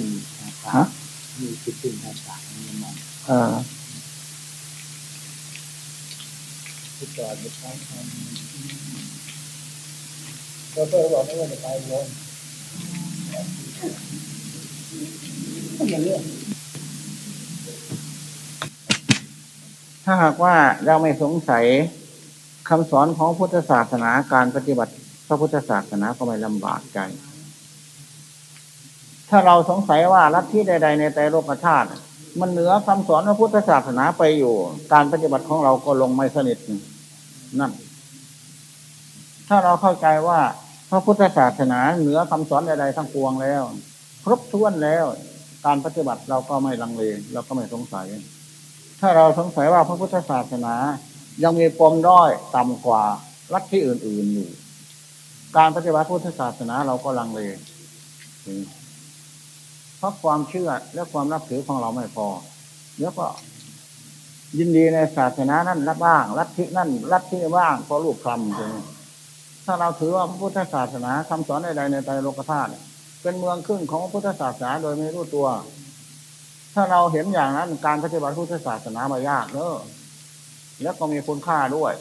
ฮะ มีคือขึ้นภาษาเนี่ยมันอ่าที่จอดอยู่ข้างทางก็เพื่อบอกไม่ว่าจะไปโยถ้าหากว่าเราไม่สงสัยคำสอนของพุทธศาสนาการปฏิบัติพระพุทธศาสนาก็ไม่ลำบากใจ ถ้าเราสงสัยว่าลัทธิใด ๆ ในใจโลกธาตุมันเหนือคำสอนพระพุทธศาสนาไปอยู่ การปฏิบัติของเราก็ลงไม่สนิทนั่นถ้าเราเข้าใจว่าพระพุทธศาสนาเหนือคำสอนใดๆทั้งปวงแล้ว ครบถ้วนแล้ว การปฏิบัติเราก็ไม่ลังเลเราก็ไม่สงสัย ถ้าเราสงสัยว่าพระพุทธศาสนา ยังมีปมด้อยต่ำกว่าลัทธิอื่นๆอยู่ การปฏิบัติพุทธศาสนาเราก็ลังเล เพราะความเชื่อและความนับถือของเราไม่พอแล้วก็ยินดีในศาสนานั่นรับบ้างลัทธินั่นลัทธิบ้างเพราะลูกคำใช่ไหมถ้าเราถือว่าพระพุทธศาสนาคำสอนใดๆในใจโลกธาตุเป็นเมืองขึ้นของพระพุทธศาสนาโดยไม่รู้ตัว ถ้าเราเห็นอย่างนั้นการปฏิบัติพุทธศาสนาไม่ยากเนอะแล้วก็มีคุณค่าด้วย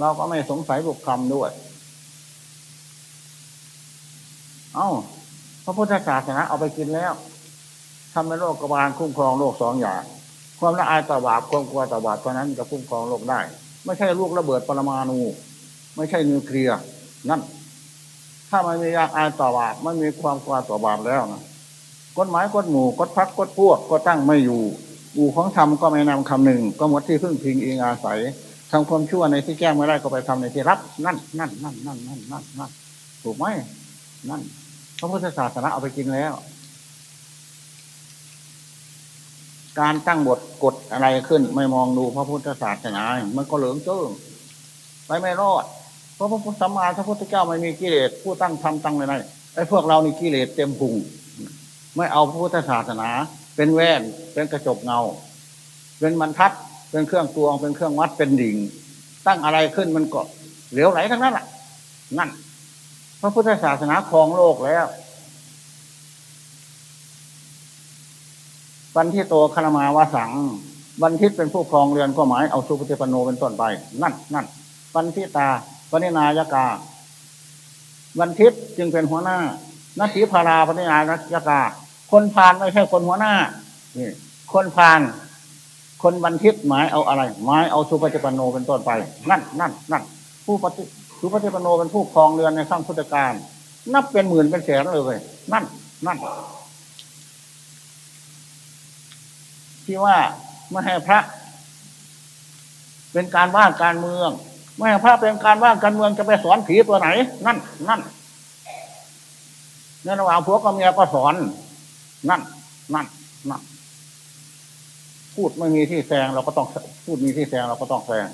เราก็ไม่สงสัยบุกคำด้วย เอา้า พระพุทธศาสนาเอาไปกินแล้วทำในโลกกบาลคุ้มครองโลกสองอย่าง ความละอายต่อบาปความกลัวต่อบาปเพราะนั้นจะคุ้มครองโลกได้ ไม่ใช่ลูกระเบิดปรมาณูไม่ใช่นิวเคลียร์นั่น ถ้ามันมียาอายต่อบาปไม่มีความกลัวต่อบาปแล้วนะกฎหมายกฎหมู่กฎพักกฎพวกก็ตั้งไม่อยู่อู่ของธรรมก็ไม่นำคำหนึ่งก็หมดที่พึ่งพิงเองอาศัยทำความชั่วในที่แก้ไม่ได้ก็ไปทำในที่รับ นั่นนั่นนั่นนั่นนั่นนั่นถูกไหมนั่น พระพุทธศาสนาเอาไปกินแล้ว การตั้งบทกฎอะไรขึ้น ไม่มองดูพระพุทธศาสนา มันก็เหลืองเจิ้งไปไม่รอด เพราะพระพุทธสัมมาพระพุทธเจ้าไม่มีกิเลสผู้ตั้งทำตั้งเลยนะไอ้พวกเรานี่กิเลสเต็มพุงไม่เอาพระพุทธศาสนา เป็นแว่นเป็นกระจกเงา เป็นมันทัดเป็นเครื่องตวงเป็นเครื่องวัดเป็นดิ่ง ตั้งอะไรขึ้นมันก็เหลวไหลทั้งนั้นแหละนั่น พระพุทธศาสนาครองโลกแล้ว วันที่โตคณมาวาสัง วันทิศเป็นผู้ครองเรือนก็หมายเอาสุปฏิปโนเป็นต้นไป นั่นนั่นวันทิตาปณินายกา วันทิศจึงเป็นหัวหน้านาทีพาราปณินายกา คนพานไม่ใช่คนหัวหน้านี่คนพาน คนบันทิตหมายเอาอะไร หมายเอาสุปฏิปันโนเป็นต้นไป นั่นนั่นนั่นผู้ปฏิ คือพระเทพโนเป็นผู้ครองเรือนในขั้งพุทธการ นับเป็นหมื่นเป็นแสนเลยนั่น นั่น ที่ว่าไม่ให้พระ เป็นการว่างการเมือง ไม่ให้พระเป็นการว่างการเมืองจะไปสอนผีตัวไหน นั่น นั่นในระหว่างพวกกับเมียก็สอน นั่น นั่น นั่น พูดไม่มีที่แซงเราก็ต้องพูดมีที่แซงเราก็ต้องแซง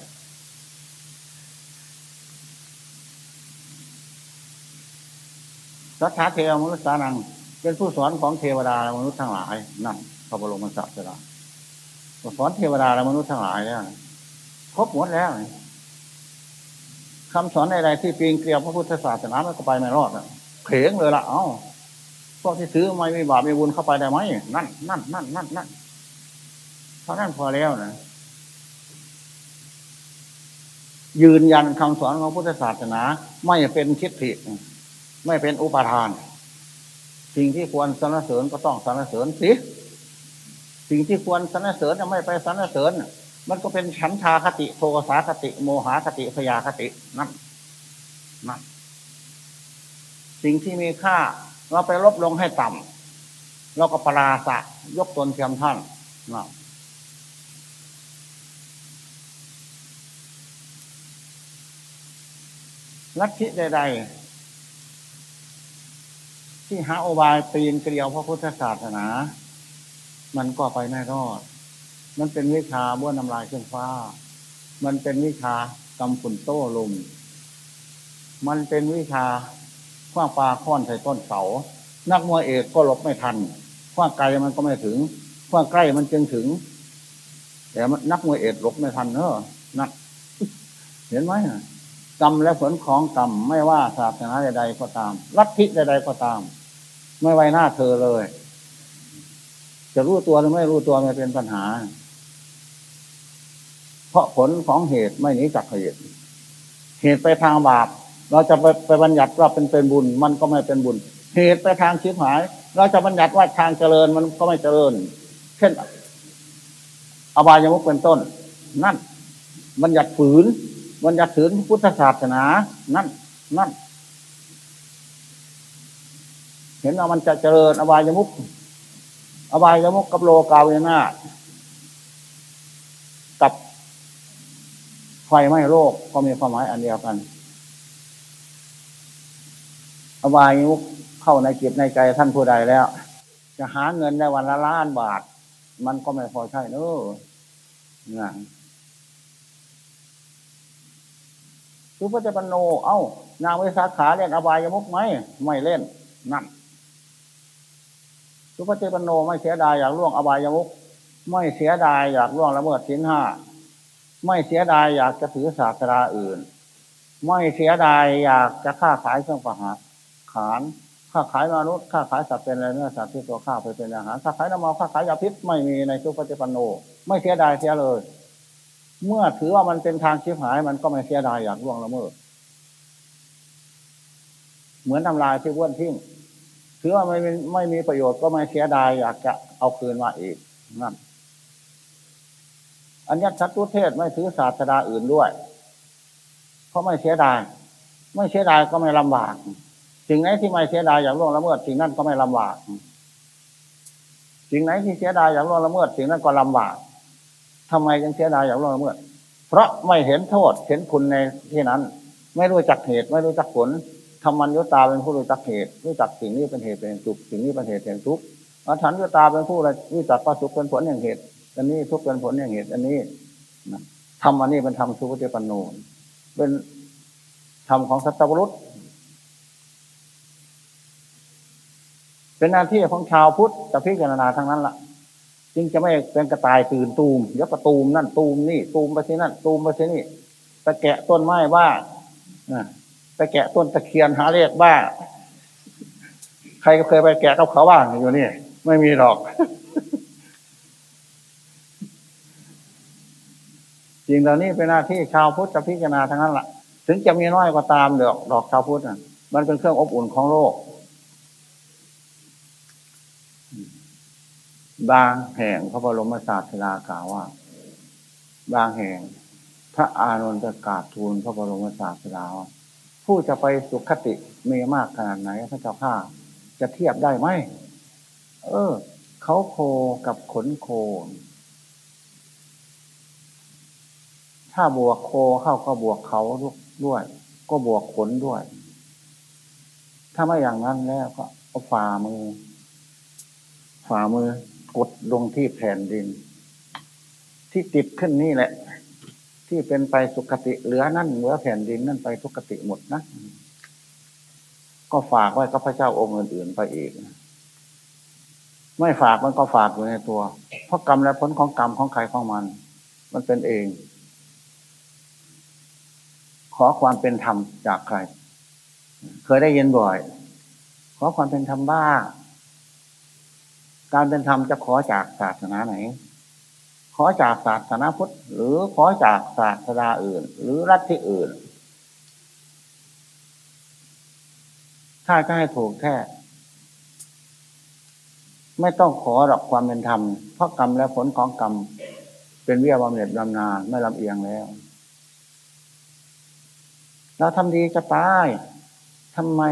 สัทธาเทวมนุษย์สานัง เป็นผู้สอนของเทวดาและมนุษย์ทั้งหลายนั่นพระบรมศาสดาสอนเทวดาและมนุษย์ทั้งหลายแล้วครบหมดแล้วคำสอนใดๆที่ปีนเกลียวพระพุทธศาสนามันก็ไปไม่รอดเข่งเลยละเอ้าพวกที่ซื้อไม่มีบาปมีบุญเข้าไปได้ไหมนั่นนั่นนั่นนั่นนั่นเท่านั้นพอแล้วนะยืนยันคำสอนของพุทธศาสนาไม่เป็นทิฏฐิ ไม่เป็นอุปทาน สิ่งที่ควรสรรเสริญก็ต้องสรรเสริญสิสิ่งที่ควรสรรเสริญจะไม่ไปสรรเสริญมันก็เป็นฉันทาคติโทสาคติ โมหคติพยาคตินั่นนั่นสิ่งที่มีค่า เราไปลบลงให้ต่ำเราก็ปราศะยกตนเทียมท่านนะลัทธิใด ๆ ที่หาอบายปีนเกลียวพระพุทธศาสนา มันก็ไปไม่รอด มันเป็นวิชาบ้วนน้ำลายเครื่องฟ้า มันเป็นวิชากำฝุ่นโต้ลม มันเป็นวิชาคว้างปลาค้อนใส่ต้นเสา นักมวยเอกก็หลบไม่ทันคว้างไกลมันก็ไม่ถึงคว้างใกล้มันจึงถึง แต่นักมวยเอกหลบไม่ทันเนอะนัก เห็นไหมกรรมและผลของกรรมไม่ว่าศาสนาใดๆก็ตามลัทธิใดๆก็ตาม ไม่ไว้หน้าเธอเลย จะรู้ตัวหรือไม่รู้ตัวไม่เป็นปัญหา เพราะผลของเหตุไม่หนีจากเหตุ เหตุไปทางบาป เราจะไปไปบัญญัติว่าเป็นเป็นบุญ มันก็ไม่เป็นบุญ เหตุไปทางชิบหาย เราจะบัญญัติว่าทางเจริญมันก็ไม่เจริญ เช่น อบายมุกเป็นต้น นั่นบัญญัติฝืนบัญญัติฝืนพุทธศาสนา นั่น นั่น เห็นว่ามันจะเจริญอบายมุกอบายมุกกับโลกาเวนากับไฟไหม้โลกก็มีความหมายอันเดียวกัน อบายมุกเข้าในจิตในใจท่านผู้ใดแล้ว จะหาเงินได้วันละล้านบาท มันก็ไม่พอใช่เนอะนะสุภเจ้าปโน เอ้านางวิสาขาเล่นอบายมุกไหม ไม่เล่นนั่น สุภเจปันโนไม่เสียดายอยากล่วงอบายมุกไม่เสียดายอยากล่วงละเมิดสินห้าไม่เสียดายอยากจะถือศาสนาอื่น ไม่เสียดายอยากจะค้าขายเครื่องประหารขานค้าขายมนุษย์ค้าขายสัตว์เป็นอะไรเนื้อสัตว์ที่ตัวข้าไปเป็นอาหารค้าขายน้ำมันค้าขายยาพิษไม่มีในทุปฏิปันโน ไม่เสียดายเสียเลย เมื่อถือว่ามันเป็นทางชิบหายมันก็ไม่เสียดายอยากล่วงละเมิดเหมือนทำลายที่ว้วนทิ้ง ถือว่าไม่ไม่มีประโยชน์ก็ไม่เสียดายอยากจะเอาคืนมาอีกนั่นอันนี้ชัตุเทศไม่ถือศาสดาอื่นด้วย เพราะไม่เสียดาย ไม่เสียดายก็ไม่ลำบากสิ่งไหนที่ไม่เสียดายอย่างล่วงละเมิดสิ่งนั้นก็ไม่ลำบากสิ่งไหนที่เสียดายอย่างล่วงละเมิดสิ่งนั้นก็ลำบากทำไมยังเสียดายอย่างล่วงละเมิด เพราะไม่เห็นโทษเห็นคุณในที่นั้น ไม่รู้จักเหตุไม่รู้จักผล ธรรมัญญตาเป็นผู้รู้จักเหตุรู้จักสิ่งนี้เป็นเหตุเป็นทุกสิ่งนี้เป็นเหตุเป็นทุกอัฏฐานยตาเป็นผู้รู้จักประสุขเป็นผลอย่างเหตุ อันนี้ทุกเป็นผลอย่างเหตุ อันนี้ทำอันนี้เป็นธรรมสุภเจปนโนเป็นธรรมของสัตว์รุษเป็นหน้าที่ของชาวพุทธจะพิจารณาทั้งนั้นละ่ะจึงจะไม่เป็นกระต่ายตื่นตูมเดี๋ยวกระตูมนั่นตูมนี่ตูมไปที่นั่นตูมไปที่นี่ไปแกะต้นไม้บ้า ไปแกะต้นตะเคียนหาเลขบ้า ใครก็เคยไปแกะกับเขาบ้างอยู่นี่ ไม่มีหรอกสิ่งเหล่านี้เป็นหน้าที่ชาวพุทธจะพิจารณาทั้งนั้นแหละถึงจะมีน้อยก็าตามดอกดอกชาวพุทธมันเป็นเครื่องอบอุ่นของโลก บางแห่งพระบรมศาสดากล่าวว่า บางแห่ง พระอานนท์จะกราบทูลพระบรมศาสดาว่า ผู้จะไปสุขคติมีมากขนาดไหนพระเจ้าข้าจะเทียบได้ไหม เออ เขาโคกับขนโค ถ้าบวกโคเข้าก็บวกเขาด้วย ก็บวกขนด้วย ถ้าไม่อย่างนั้นแล้วก็เอาฝ่ามือ ฝ่ามือกดลงที่แผ่นดิน ที่ติดขึ้นนี่แหละ ที่เป็นไปสุคติเหลือนั่นเหลือแผ่นดินนั่นไปทุกติหมดนะ ก็ฝากไว้กับพระเจ้าองค์อื่นๆไปอีก ไม่ฝากมันก็ฝากอยู่ในตัว เพราะกรรมและผลของกรรมของใครของมัน มันเป็นเอง ขอความเป็นธรรมจากใคร เคยได้ยินบ่อย ขอความเป็นธรรมบ้างการเป็นธรรมจะขอจากศาสนาไหน ขอจากศาสนาพุทธ หรือขอจากศาสนาอื่น หรือรัฐที่อื่น ถ้าจะให้ถูกแท้ไม่ต้องขอหรอกความเป็นธรรมเพราะกรรมและผลของกรรม เป็นเวียบำเหน็จบำนาญไม่ลำเอียงแล้วเราทำดีจะตายทำไม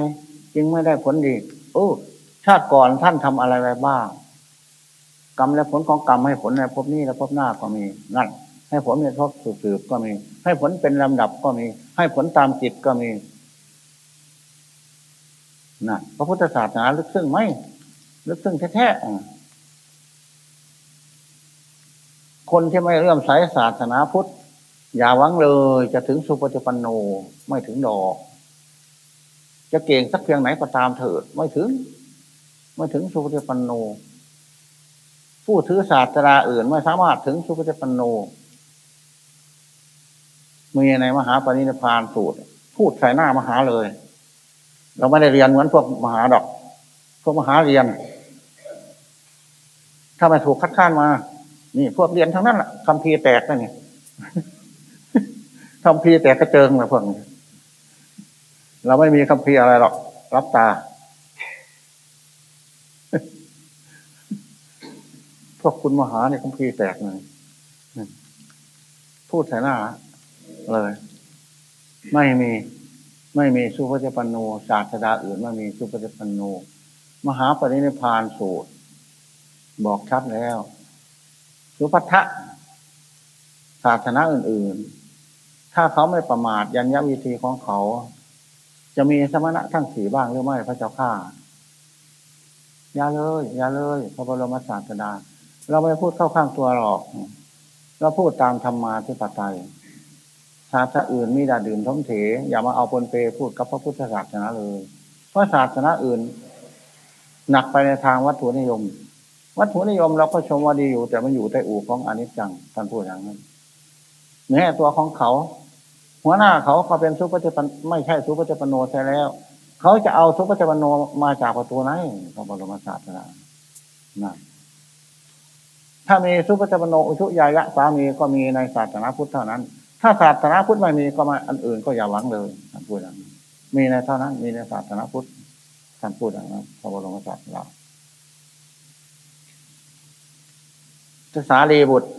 จึงไม่ได้ผลดีโอ้ชาติก่อนท่านทำอะไรไว้บ้าง กรรมและผลของกรรมให้ผลในภพนี้และภพหน้าก็มีนั่นให้ผลในภพสืบก็มี ให้ผลเป็นลำดับก็มี ให้ผลตามจิตก็มีนั่นพระพุทธศาสนาลึกซึ้งไหมลึกซึ้งแท้ๆคนที่ไม่เริ่มใส่ศาสนาพุทธอย่าหวังเลยจะถึงสุปฏิปันโนไม่ถึงดอก จะเก่งสักเพียงไหนก็ตามเถิด ไม่ถึง ไม่ถึงสุปฏิปันโน ผู้ถือศาสตราอื่นไม่สามารถถึงสุปฏิปันโนมีในมหาปณิพานสูตร พูดใส่หน้ามหาเลย เราไม่ได้เรียนเหมือนพวกมหาดอก พวกมหาเรียน ถ้าไม่ถูกคัดค้านมา นี่ พวกเรียนทั้งนั้นแหละคำพีแตกนั่นไงคำพีแตกกระเจิงเลยพวกเราไม่มีคำพีอะไรหรอก รับตา พวกคุณมหาเนี่ยคำพีแตกเลยพูดใส่หน้าเลย ไม่มีไม่มีสุภจปันโนศาสดาอื่นไม่มีสุภจปันโนมหาปริพานสูตร บอกชัดแล้ว สุภัทะศาสนาอื่น ๆ ถ้าเขาไม่ประมาทยัญญวิธีของเขา จะมีสมณะทั้งสี่บ้างหรือไม่พระเจ้าข้าอย่าเลย อย่าเลย พระบรมศาสดา เราไม่พูดเข้าข้างตัวหรอก เราพูดตามธรรมาธิปไตยศาสนาอื่นมีดาดื่นท้องเถอย่ามาเอาปนเปพูดกับพระพุทธศาสนาเลย เพราะศาสนาอื่น หนักไปในทางวัตถุนิยม วัตถุนิยมเราก็ชมว่าดีอยู่ แต่มันอยู่ใต้อู่ของอนิจจังท่านพูดอย่างนั้นแม้ตัวของเขา หัวหน้าเขาก็เป็นสุปฏิปันไม่ใช่สุปฏิปันโนใช่แล้ว เขาจะเอาสุปฏิปันโนมาจากประตูไหนพระบรมศาสนานะ ถ้ามีสุปฏิปโนอุชุยายะสามีก็มีในศาสนาพุทธเท่านั้น ถ้าศาสนาพุทธไม่มีก็มาอันอื่นก็อย่าหวังเลยท่านพูดอย่างนี้มีในเท่านั้น มีในศาสนาพุทธท่านพูดอย่างนั้นพระบรมศาสดาภาษาลีบุตร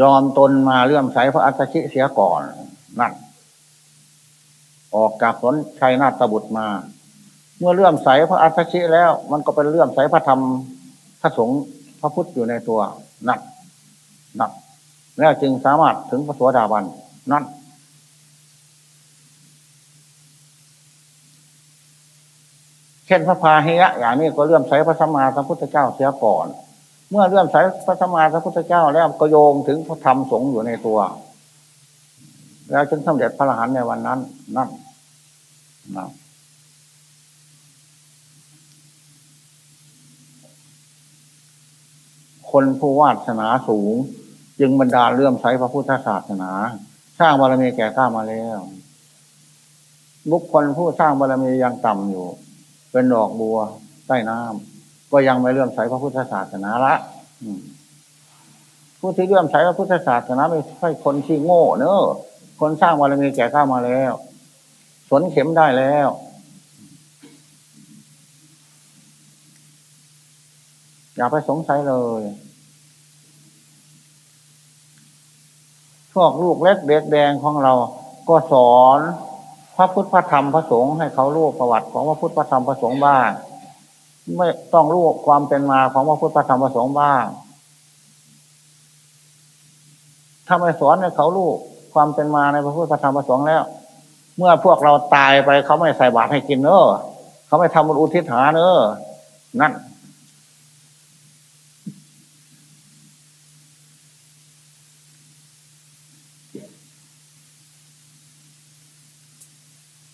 ยอมตนมาเลื่อมใสพระอัตชิเสียก่อนนั่นออกจากสนชัยนาตบุตรมา เมื่อเลื่อมใสพระอัตชิแล้ว มันก็เป็นเลื่อมใสพระธรรมพระสงฆ์ พระพุทธอยู่ในตัวนั่นนั่นแล้วจึงสามารถถึงพระสวสดาบันนั่นเช่นพระพาหิยะอย่างนี้ก็เลื่อมใสพระสัมมาสัมพุทธเจ้าเสียก่อน เมื่อเลื่อมใสพระสัมมาสัมพุทธเจ้าแล้วก็โยงถึงพระธรรมสงฆ์อยู่ในตัว แล้วจึงสำเร็จพระอรหันต์ในวันนั้น นั่นนั่น คนผู้วาสนาสูง จึงบรรดาเลื่อมใสพระพุทธศาสนา สร้างบารมีแก่ข้ามาแล้ว บุคคลผู้สร้างบารมียังต่ำอยู่ เป็นดอกบัวใต้น้ำก็ยังไม่เลื่อมใสพระพุทธศาสนาละผู้ที่เลื่อมใสพระพุทธศาสนาไม่ใช่คนที่โง่เนอะคนสร้างบารมีแก่ข้ามาแล้ว สนเข็มได้แล้ว อย่าไปสงสัยเลย พวกลูกเล็กเด็กแดงของเรา ก็สอนพระพุทธพระธรรมพระสงฆ์ให้เขารู้ประวัติของพระพุทธพระธรรมพระสงฆ์บ้าง ไม่ต้องรู้ความเป็นมาของพระพุทธพระธรรมพระสงฆ์บ้างถ้าไม่สอนให้เขารู้ความเป็นมาในพระพุทธพระธรรมพระสงฆ์แล้ว เมื่อพวกเราตายไปเขาไม่ใส่บาตรให้กินเนอะเขาไม่ทำบุญอุทิศหาเนอะนั่น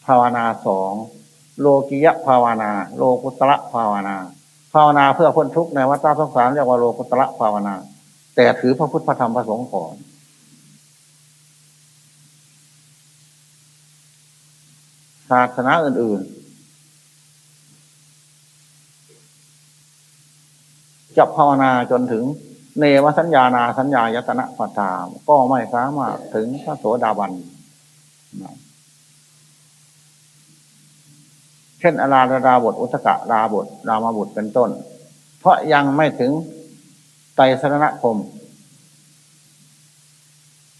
ภาวนาสองโลกิยะภาวนา โลกุตระภาวนา ภาวนาเพื่อพ้นทุกข์ในวัฏสงสารเรียกว่าโลกุตระภาวนา แต่ถือพระพุทธพระธรรมพระสงฆ์ก่อนศาสนาอื่นๆ จะภาวนาจนถึง เนวสัญญานาสัญญายตนะปัตาม ก็ไม่สามารถถึงพระโสดาบันเช่นอาราดาบทอุตกะดาบทรามาบุตรเป็นต้น เพราะยังไม่ถึงไตรสรณคม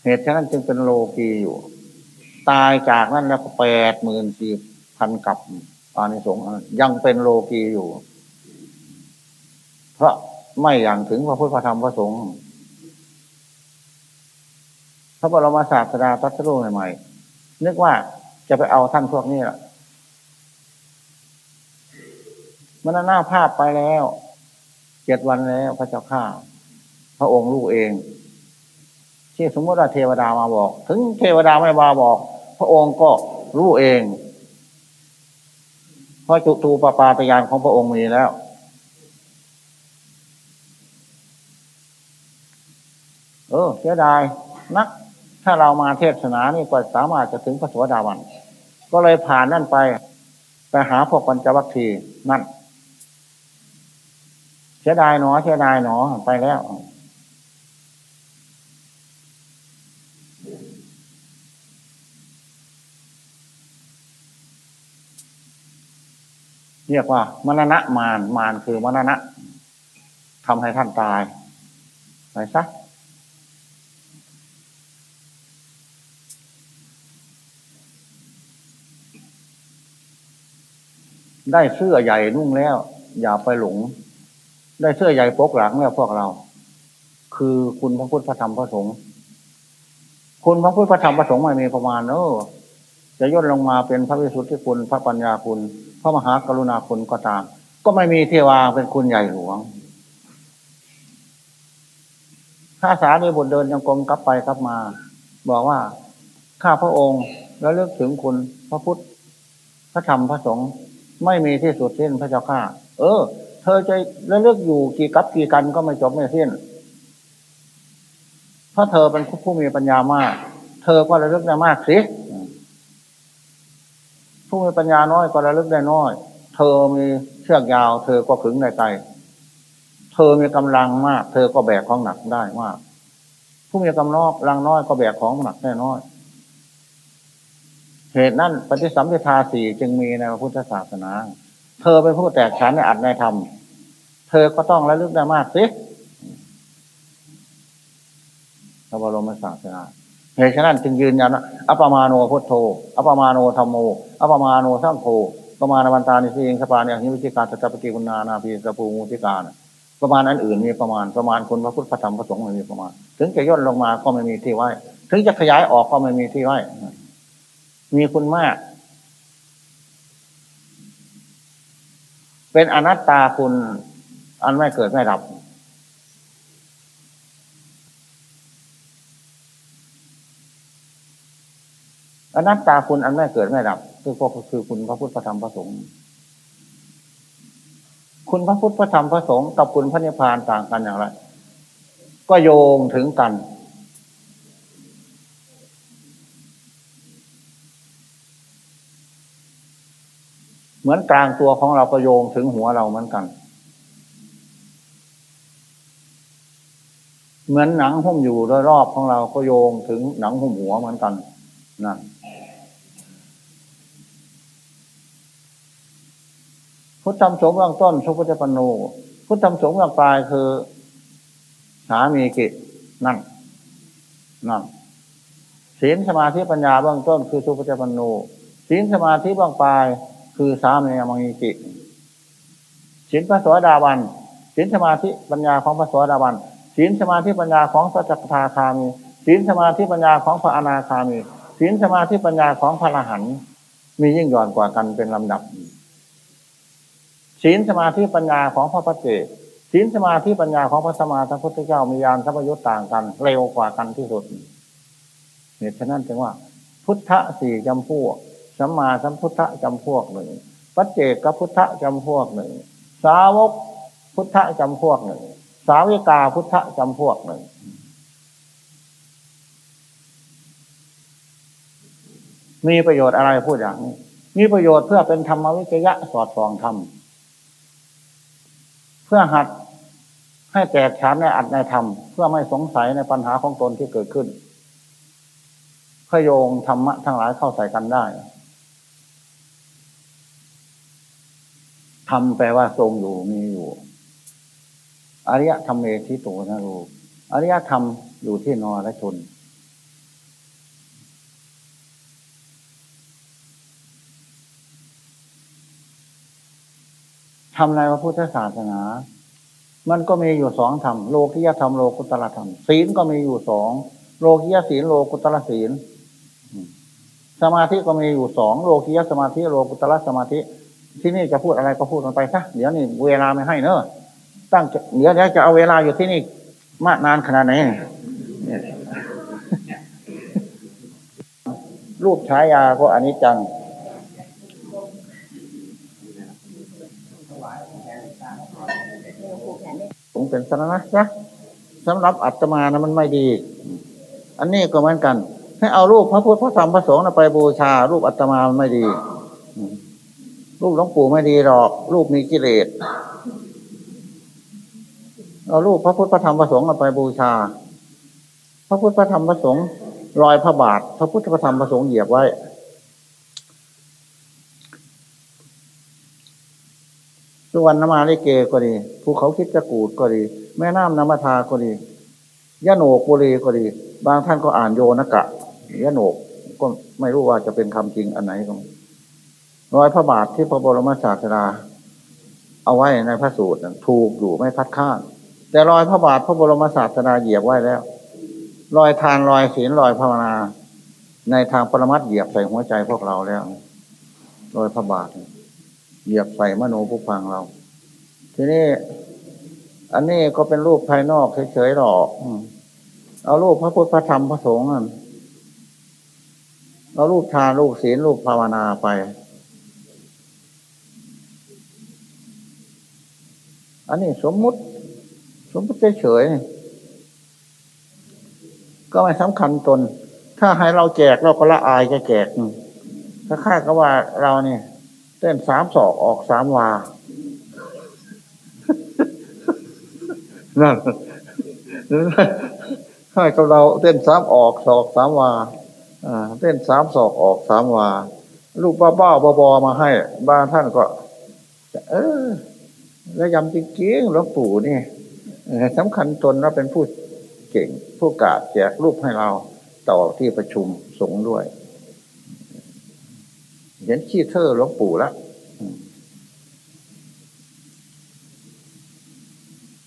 เหตุฉะนั้นจึงเป็นโลกีอยู่ ตายจากนั้นแล้วแปดหมื่นสี่พันกับอานิสงส์ยังเป็นโลกีอยู่ เพราะไม่อย่างถึงพระพุทธธรรมพระสงฆ์พระบรมศาสดาตรัสรู้ใหม่ๆนึกว่าจะไปเอาท่านพวกนี้ละ มันน่าภาพไปแล้ว เจ็ดวันแล้วพระเจ้าข้าพระองค์ลูกเองที่สมมติว่าเทวดามาบอก ถึงเทวดาไม่มาบอก พระองค์ก็รู้เอง เพราะจุตูปปาตยานของพระองค์มีแล้ว เออเสียดายนัก ถ้าเรามาเทศนานี่ก็สามารถจะถึงพระสวสดาวัน ก็เลยผ่านนั่นไป ไปหาพวกปัญจวัคคีย์นั่น เสียดายหนอเสียดายหนอไปแล้วเรียกว่ามรณะมารมารคือมรณะทำให้ท่านตายไปซะได้เสื้อใหญ่นุ่งแล้ว อย่าไปหลง ได้เสื้อใหญ่ปกหลังแล้วพวกเรา คือคุณพระพุทธพระธรรมพระสงฆ์คุณพระพุทธพระธรรมพระสงฆ์ไม่มีประมาณเนอะจะย่นลงมาเป็นพระวิสุทธิคุณพระปัญญาคุณ พระมหากรุณาคุณก็ตาม ก็ไม่มีเทวาเป็นคุณใหญ่หลวงข้าสาในบทเดินยังกรมกลับไปกลับมา บอกว่าข้าพระองค์แล้วเลือกถึงคุณพระพุทธ พระธรรมพระสงฆ์ไม่มีที่สุดสิ้นพระเจ้าข้าเออ เธอจะแล้วเลือกอยู่กี่กับกี่กันก็ไม่จบไม่สิ้น เพราะเธอเป็นผู้มีปัญญามาก เธอก็ระลึกได้มากสิผู้มีปัญญาน้อยก็ระลึกได้น้อย เธอมีเชือกยาว เธอก็ขึงในใจเธอมีกำลังมาก เธอก็แบกของหนักได้มาก ผู้มีกำลังน้อยก็แบกของหนักได้น้อย เหตุนั้นปฏิสัมพิทาสี่จึงมีในพระพุทธศาสนา เธอเป็นผู้แตกฉานในอัตในธรรม เธอก็ต้องระลึกได้มากสิพระบรมศาสนาเหตุฉะนั้นจึงยืนยันอัปมาโนพุทโธ อัปมาโนธรรมโม อัปมาโนสังโฆประมาณวันตานิสิงสปาเนี่ยหิวิจิการสัจปฏิกุณานาภีสปูมุติการประมาณอันอื่นมีประมาณประมาณคนพระพุทธธรรมพระสงฆ์ไม่มีประมาณ ถึงจะย่นลงมาก็ไม่มีที่ไว้ ถึงจะขยายออกก็ไม่มีที่ไว้ มีคุณมาก เป็นอนัตตาคุณ อันไม่เกิดไม่ดับ อนัตตาคุณอันไม่เกิดไม่ดับ คือก็คือคุณพระพุทธธรรมพระสงฆ์คุณพระพุทธพระธรรมพระสงฆ์กับคุณพระนิพพานต่างกันอย่างไร ก็โยงถึงกัน เหมือนกลางตัวของเราก็โยงถึงหัวเราเหมือนกัน เหมือนหนังหุ้มอยู่โดยรอบของเราก็โยงถึงหนังหุ้มหัวเหมือนกันนั่นพุทธธรรมสงฆ์เบื้องต้นสุพุทธปโนพุทธธรรมสงฆ์เบื้องปลายคือสามีกิจนั่นนั่นศีลสมาธิปัญญาเบื้องต้นคือสุพุทธปโนศีลสมาธิเบางปลาย คือสามในมังกิศีลพระสวสดาบันศีลสมาธิปัญญาของพระสวสดาบันศีลสมาธิปัญญาของพระจักรทาคามีศีลสมาธิปัญญาของพระอนาคามีศีลสมาธิปัญญาของพระอรหันต์มียิ่งย่อนกว่ากันเป็นลำดับศีลสมาธิปัญญาของพระพัจเจศีลสมาธิปัญญาของพระสมาสัมพุทธเจ้ามียานสัพยุตต่างกัน เร็วกว่ากันที่สุดเหตุฉะนั้นจึงว่า พุทธสี่จำพวก สัมมาสัมพุทธะจำพวกหนึ่งปัจเจกพุทธะจำพวกหนึ่ง สาวกพุทธะจำพวกหนึ่ง สาวิกาพุทธะจำพวกหนึ่ง มีประโยชน์อะไรพูดอย่างนี้ มีประโยชน์เพื่อเป็นธรรมวิจยะสอดส่องธรรม เพื่อหัดให้แตกฉานในอัตในธรรม เพื่อไม่สงสัยในปัญหาของตนที่เกิดขึ้นพยงธรรมะทั้งหลายเข้าใส่กันได้ ทำแปลว่าทรงอยู่มีอยู่ อริยธรรมเอทิโตนะรูอริยธรรมอยู่ที่นอและชน ทำในพระพุทธศาสนา มันก็มีอยู่สองธรรม โลกิยธรรมโลกุตตรธรรม ศีลก็มีอยู่สอง โลกิยศีลโลกุตตรศีล สมาธิก็มีอยู่สอง โลกิยสมาธิโลกุตตรสมาธิ ที่นี่จะพูดอะไรก็พูดกันไปซะเดี๋ยวนี้เวลาไม่ให้เนอะตั้งเดี๋ยวจะเอาเวลาอยู่ที่นี่มากนานขนาดไหนรูปฉายาก็อันนี้จัง ผมเป็นสาระนะสำหรับอัตมานะมันไม่ดี อันนี้ก็เหมือนกัน ให้เอารูปพระพุทธพระธรรมพระสงฆ์ไปบูชา รูปอัตมามันไม่ดี รูปหลวงปู่ไม่ดีหรอกรูปมีกิเลสเอารูปพระพุทธพระธรรมพระสงฆ์ไปบูชา พระพุทธพระธรรมพระสงฆ์รอยพระบาท พระพุทธพระธรรมพระสงฆ์เหยียบไว้ สุวรรณมาลิเกก็ดีภูเขาคิดจะกูดก็ดี แม่น้ำน้ำมาทาก็ดียะโหนกบุรีก็ดี บางท่านก็อ่านโยนกะยะโหนกก็ไม่รู้ว่าจะเป็นคำจริงอันไหนก็ รอยพระบาทที่พระบรมศาสดาเอาไว้ในพระสูตรถูกอยู่ไม่พัดข้างแต่รอยพระบาทพระบรมศาสดาเหยียบไว้แล้ว รอยทานรอยศีลรอยภาวนา ในทางปรมัตเหยียบใส่หัวใจพวกเราแล้ว รอยพระบาทเหยียบใส่มโนผู้ฟังเรา ทีนี้อันนี้ก็เป็นรูปภายนอกเฉยๆหรอกเอารูปพระพุทธพระธรรมพระสงฆ์เอารูปทานรูปศีลรูปภาวนาไป อันนี้สมมุติ สมมติเฉยๆก็ไม่สำคัญตน ถ้าให้เราแจกเราก็ละอายจะแจกถ้าค่าก็ว่าเราเนี่ยเต้นสามศอกออกสามวา นั่นให้กับเราเต้นสามออกศอกสามวาเต้นสามศอกออกสามวา ลูกบ้าบ้าบอบอมาให้ บ้านท่านก็ เออ แล้วยำจริงๆหลวงปู่นี่สำคัญตนเราเป็นผู้เก่ง ผู้กาดแจกรูปให้เราต่อที่ประชุมสงด้วย เห็นขี้เธอหลวงปู่แล้ว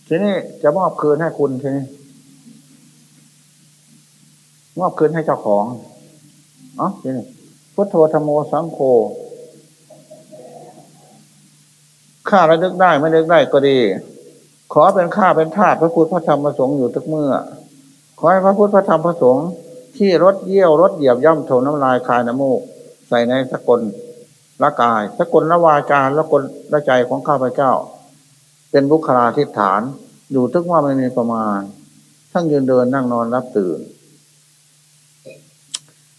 ทีนี้จะมอบคืนให้คุณทีนี้มอบคืนให้เจ้าของอ๋อทีนี้พุทโธธรรมโมสังโฆ ข้าระลึกได้ไม่ลึกได้ก็ดี ขอเป็นข้าเป็นทาสพระพุทธพระธรรมพระสงฆ์อยู่ทุกเมื่อ ขอให้พระพุทธพระธรรมพระสงฆ์ที่รถเยี่ยวรถเหยียบย่ำโถน้ำลายคายน้ำมูก ใส่ในสกลละกายสกลละวาจาละกลละใจของข้าพเจ้า เป็นบุคลาธิฐาน อยู่ทึกว่าไม่มีประมาณ ทั้งยืนเดินนั่งนอนรับตื่น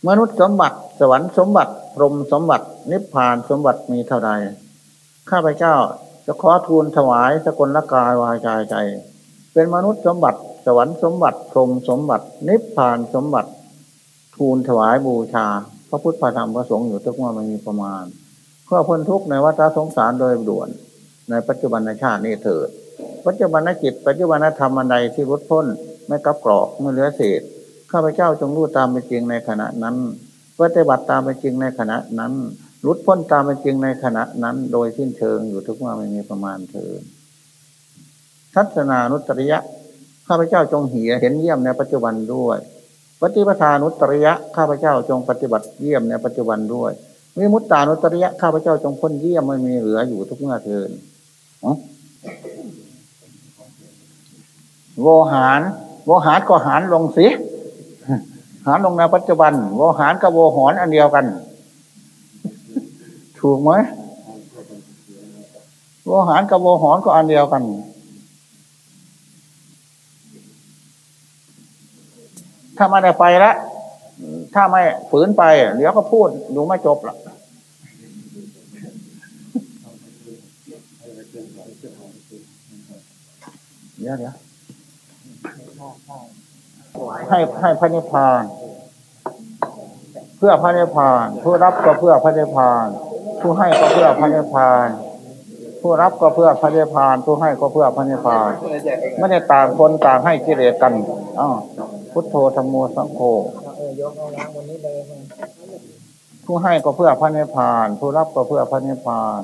มนุษย์สมบัติ สวรรค์สมบัติพรหมสมบัติ นิพพานสมบัติมีเท่าใด ข้าพเจ้า จะขอทูลถวายสกลละกายวาจายใจ เป็นมนุษย์สมบัติ สวรรค์สมบัติพรหมสมบัติ นิพพานสมบัติ ทูลถวายบูชา พระพุทธพระธรรมพระสงฆ์อยู่ทุกว่ามันมีประมาณ เพื่อพ้นทุกข์ในวัฏสงสารโดยด่วน ในปัจจุบันในชาตินี้เถิดปัจจุบันจิตปัจจุบันธรรมอันใดที่รุดพ้นไม่กับกรอกไม่เหลือเศษข้าพเจ้าจงรู้ตามเป็นจริงในขณะนั้นปฏิบัติตามเป็นจริงในขณะนั้น รุดพ้นตามเป็นจริงในขณะนั้น โดยสิ้นเชิงอยู่ทุกว่าไม่มีประมาณเถิดทัศนานุตริยะ ข้าพเจ้าจงเหียเห็นเยี่ยมในปัจจุบันด้วย ปฏิปทานุตริยะ ข้าพเจ้าจงปฏิบัติเยี่ยมในปัจจุบันด้วยวิมุตตานุตริยะข้าพเจ้าจงพ้นเยี่ยมไม่มีเหลืออยู่ทุกเมื่อเทินโวหารโวหารก็หารลงสิหารลงในปัจจุบันโวหารกับโวหอนอันเดียวกัน ถูกไหมโวหารกับโวหอนก็อันเดียวกัน ถ้าม่ได้ไปละถ้าไม่ฝืนไป เดี๋ยวก็พูดดูไม่จบละเดี๋ยวเดี๋ยวให้ให้พระนิพพาน เพื่อพระนิพพานผู้รับก็เพื่อพระนิพพาน ผู้ให้ก็เพื่อพระนิพพาน ผู้รับก็เพื่อพระนิพพาน ผู้ให้ก็เพื่อพระนิพพาน ไม่ได้ต่างคนต่างให้กิเลสกันอ๋อพุทโธธรรมโมสังโฆผู้ให้ก็เพื่อพระนิพพาน ผู้รับก็เพื่อพระนิพพาน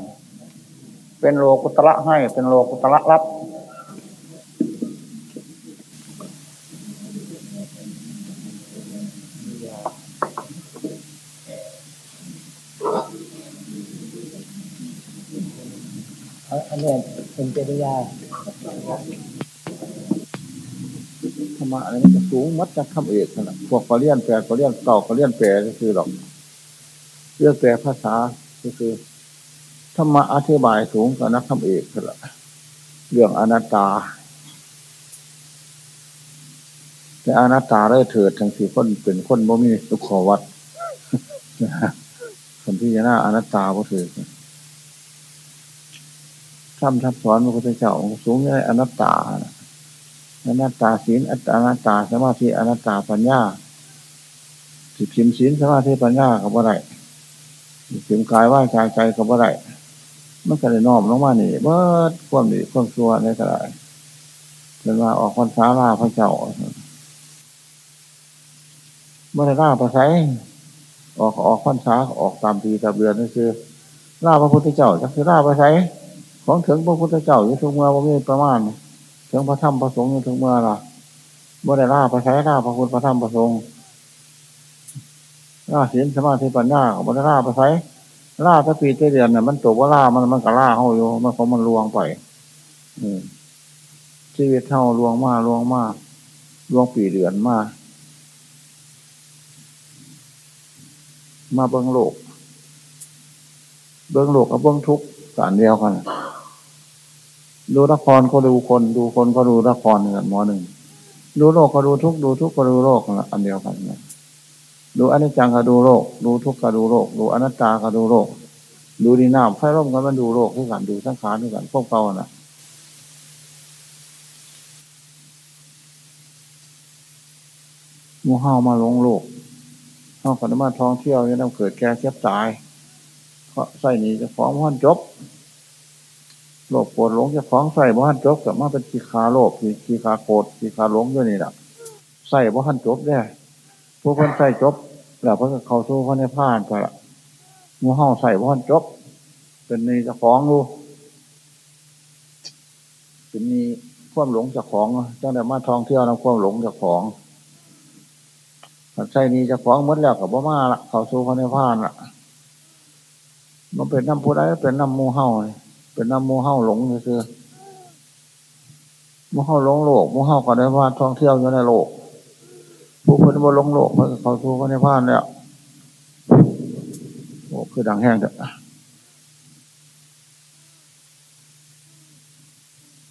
เป็นโลกุตระให้เป็นโลกุตระรับ อันนี้เป็นจริยาธรรมะอะไรมันจะสูงมัดจะคำเอกนะพวกกอเลียนแปลกอเลียนเก่ากอเลียนแปลก็คือหรอกเรื่องแปลภาษาก็คือธรรมะอธิบายสูงกว่านักคำเอกนั่นแหละเรื่องอนัตตา แต่อนัตตาได้เถิดทั้งสี่คนเป็นคนบ่มีสุขวัตคนที่จะน่าอนัตตาบ่ถือ ทำทับสอนพระพุทธเจ้าสูงในอนัตตาอนัตตาศีลอนัตตาสมาธิอนัตตาปัญญาสิพิมศีลสมาธิปัญญากับว่าไรสิมกายว่าใจใจกับว่าไรมันก็เลยน้อมลงมานี่เบิดความดีความชั่วในกระไรเป็นว่าออกคนสาลาพระเจ้าเมื่อล่าประไสออกออกพรรษาออกตามปีตามเดือนนั่นคือล่าพระพุทธเจ้าจะคือล่าประไส ของถึงพระพุทธเจ้าอยู่ทุกเมื่อว่ามีประมาณถึงพระธรรมพระสงฆ์อยู่ทุกเมื่อละเมื่อได้ล่าประไสล่าพระพุทธพระธรรมพระสงฆ์ล่าศีลสมาธิปัญญาของพระล่าประไสล่าถ้าปีเดือนเนี่ยมันตกว่าล่ามันมันก็ล่าเข้าอยู่มันเขามันลวงไปชีวิตเท่าลวงมาลวงมาลวงปีเดือนมามาเบิ้องโลก เบิ้องโลกกับเบิ้องทุกสารเดียวกัน ดูละครก็ดูคน ดูคนก็ดูละครเหมือนหมอหนึ่ง ดูโลกก็ดูทุก ดูทุกก็ดูโลกอันเดียวกันนะดูอนิจจังก็ดูโลก ดูทุกข์ก็ดูโลก ดูอนัตตาก็ดูโลก ดูดีน้ำไฟร่มก็มันดูโลกด้วยกัน ดูสังขารด้วยกันพวกเขาน่ะมูเฮามาลงโลกเอาขนมาท่องเที่ยวยังต้องเกิดแก่เจ็บตาย เพราะใส่นี้จะฟ้องว่านจบ โลกปวดหลงจะฟ้องใส่ว่านจบกับมาเป็นขีคาโลกขีคาโกดขีคาหลงด้วยนี่แหละใส่ว่านจบได้ผู้คนใส่จบ แล้วเพื่อเขาสู้เขาในผ่านไปละมูเห่าใส่ว่านจบ เป็นนี่จะฟ้องดูเป็นนี่ความหลงจะของจ้าแต่มาท่องเที่ยวนะความหลงจะของใช่นี้จะฟ้องมดแล้วกับบ่มาละเขาสู้เขาในพานละมันเป็นน้ำผู้ใดเป็นน้ำมูเห่าเเป็นน้ำมูเห่าหลงคือมูเห่าหลงโลกมูเห่าก็ได้ว่าท่องเที่ยวอยู่ในโลก ผู้คนบ่หลงโลกเขาสู้เขาในพานแล้วโอ้คือดังแห้งเถอะ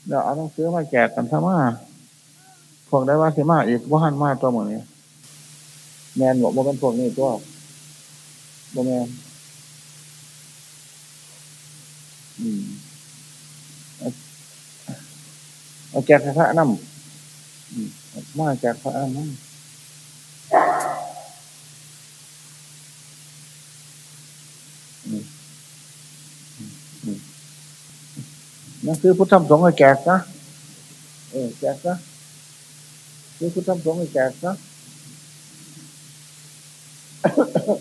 เดี๋ยวเอาต้องซื้อมาแจกกันซะมาพวกได้ว่าสิมาอีกว่าหันมาตัวเหมือนนี้แมนบอกว่าเป็นพวกนี้ตัวบ่แมนอืม เอาแจกพระน้ำมาแจกพระน้ำนั่นคือพุทธธรรมสงฆ์ให้แจกนะเออแจกนะคือพุทธธรรมสงฆ์ให้แจกนะ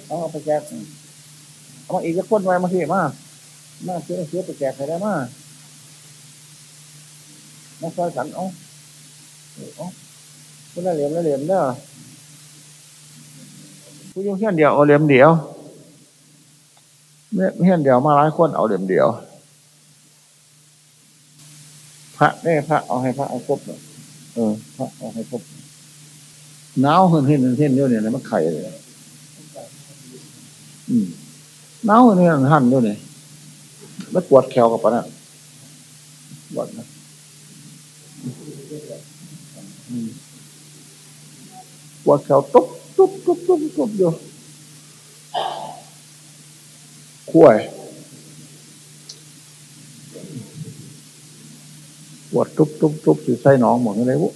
เอาไปแจกเอาอีกจะคนไว้มาที่มามาเสือเสือไปแจกใครได้มา มาซอยสันเอาเอาคนละเหลี่ยมละเหลี่ยมเด้อผู้ยุ่งเฮี้ยนเดียวเอาเหลี่ยมเดียวเนี่ยเฮี้ยนเดียวมาหลายคนเอาเหลี่ยมเดียว พระเนี่ยพระเอาให้พระเอาครบเออพระเอาให้ครบหนาวเห็นเห็นเห็นเดียวเนี่ยมันไข่เลยอืมหนาวเนี่ยหันด้วเนี่ยแล้วปวดแขวกับปะนะปวดนะอืมป ว่าเขาตุ๊บตุ๊บตุ๊บตุ๊บตุ๊บอยู่ขั้วยปวดตุ๊บตุ๊บตุ๊บสิใส่หนองหมดเลยวุ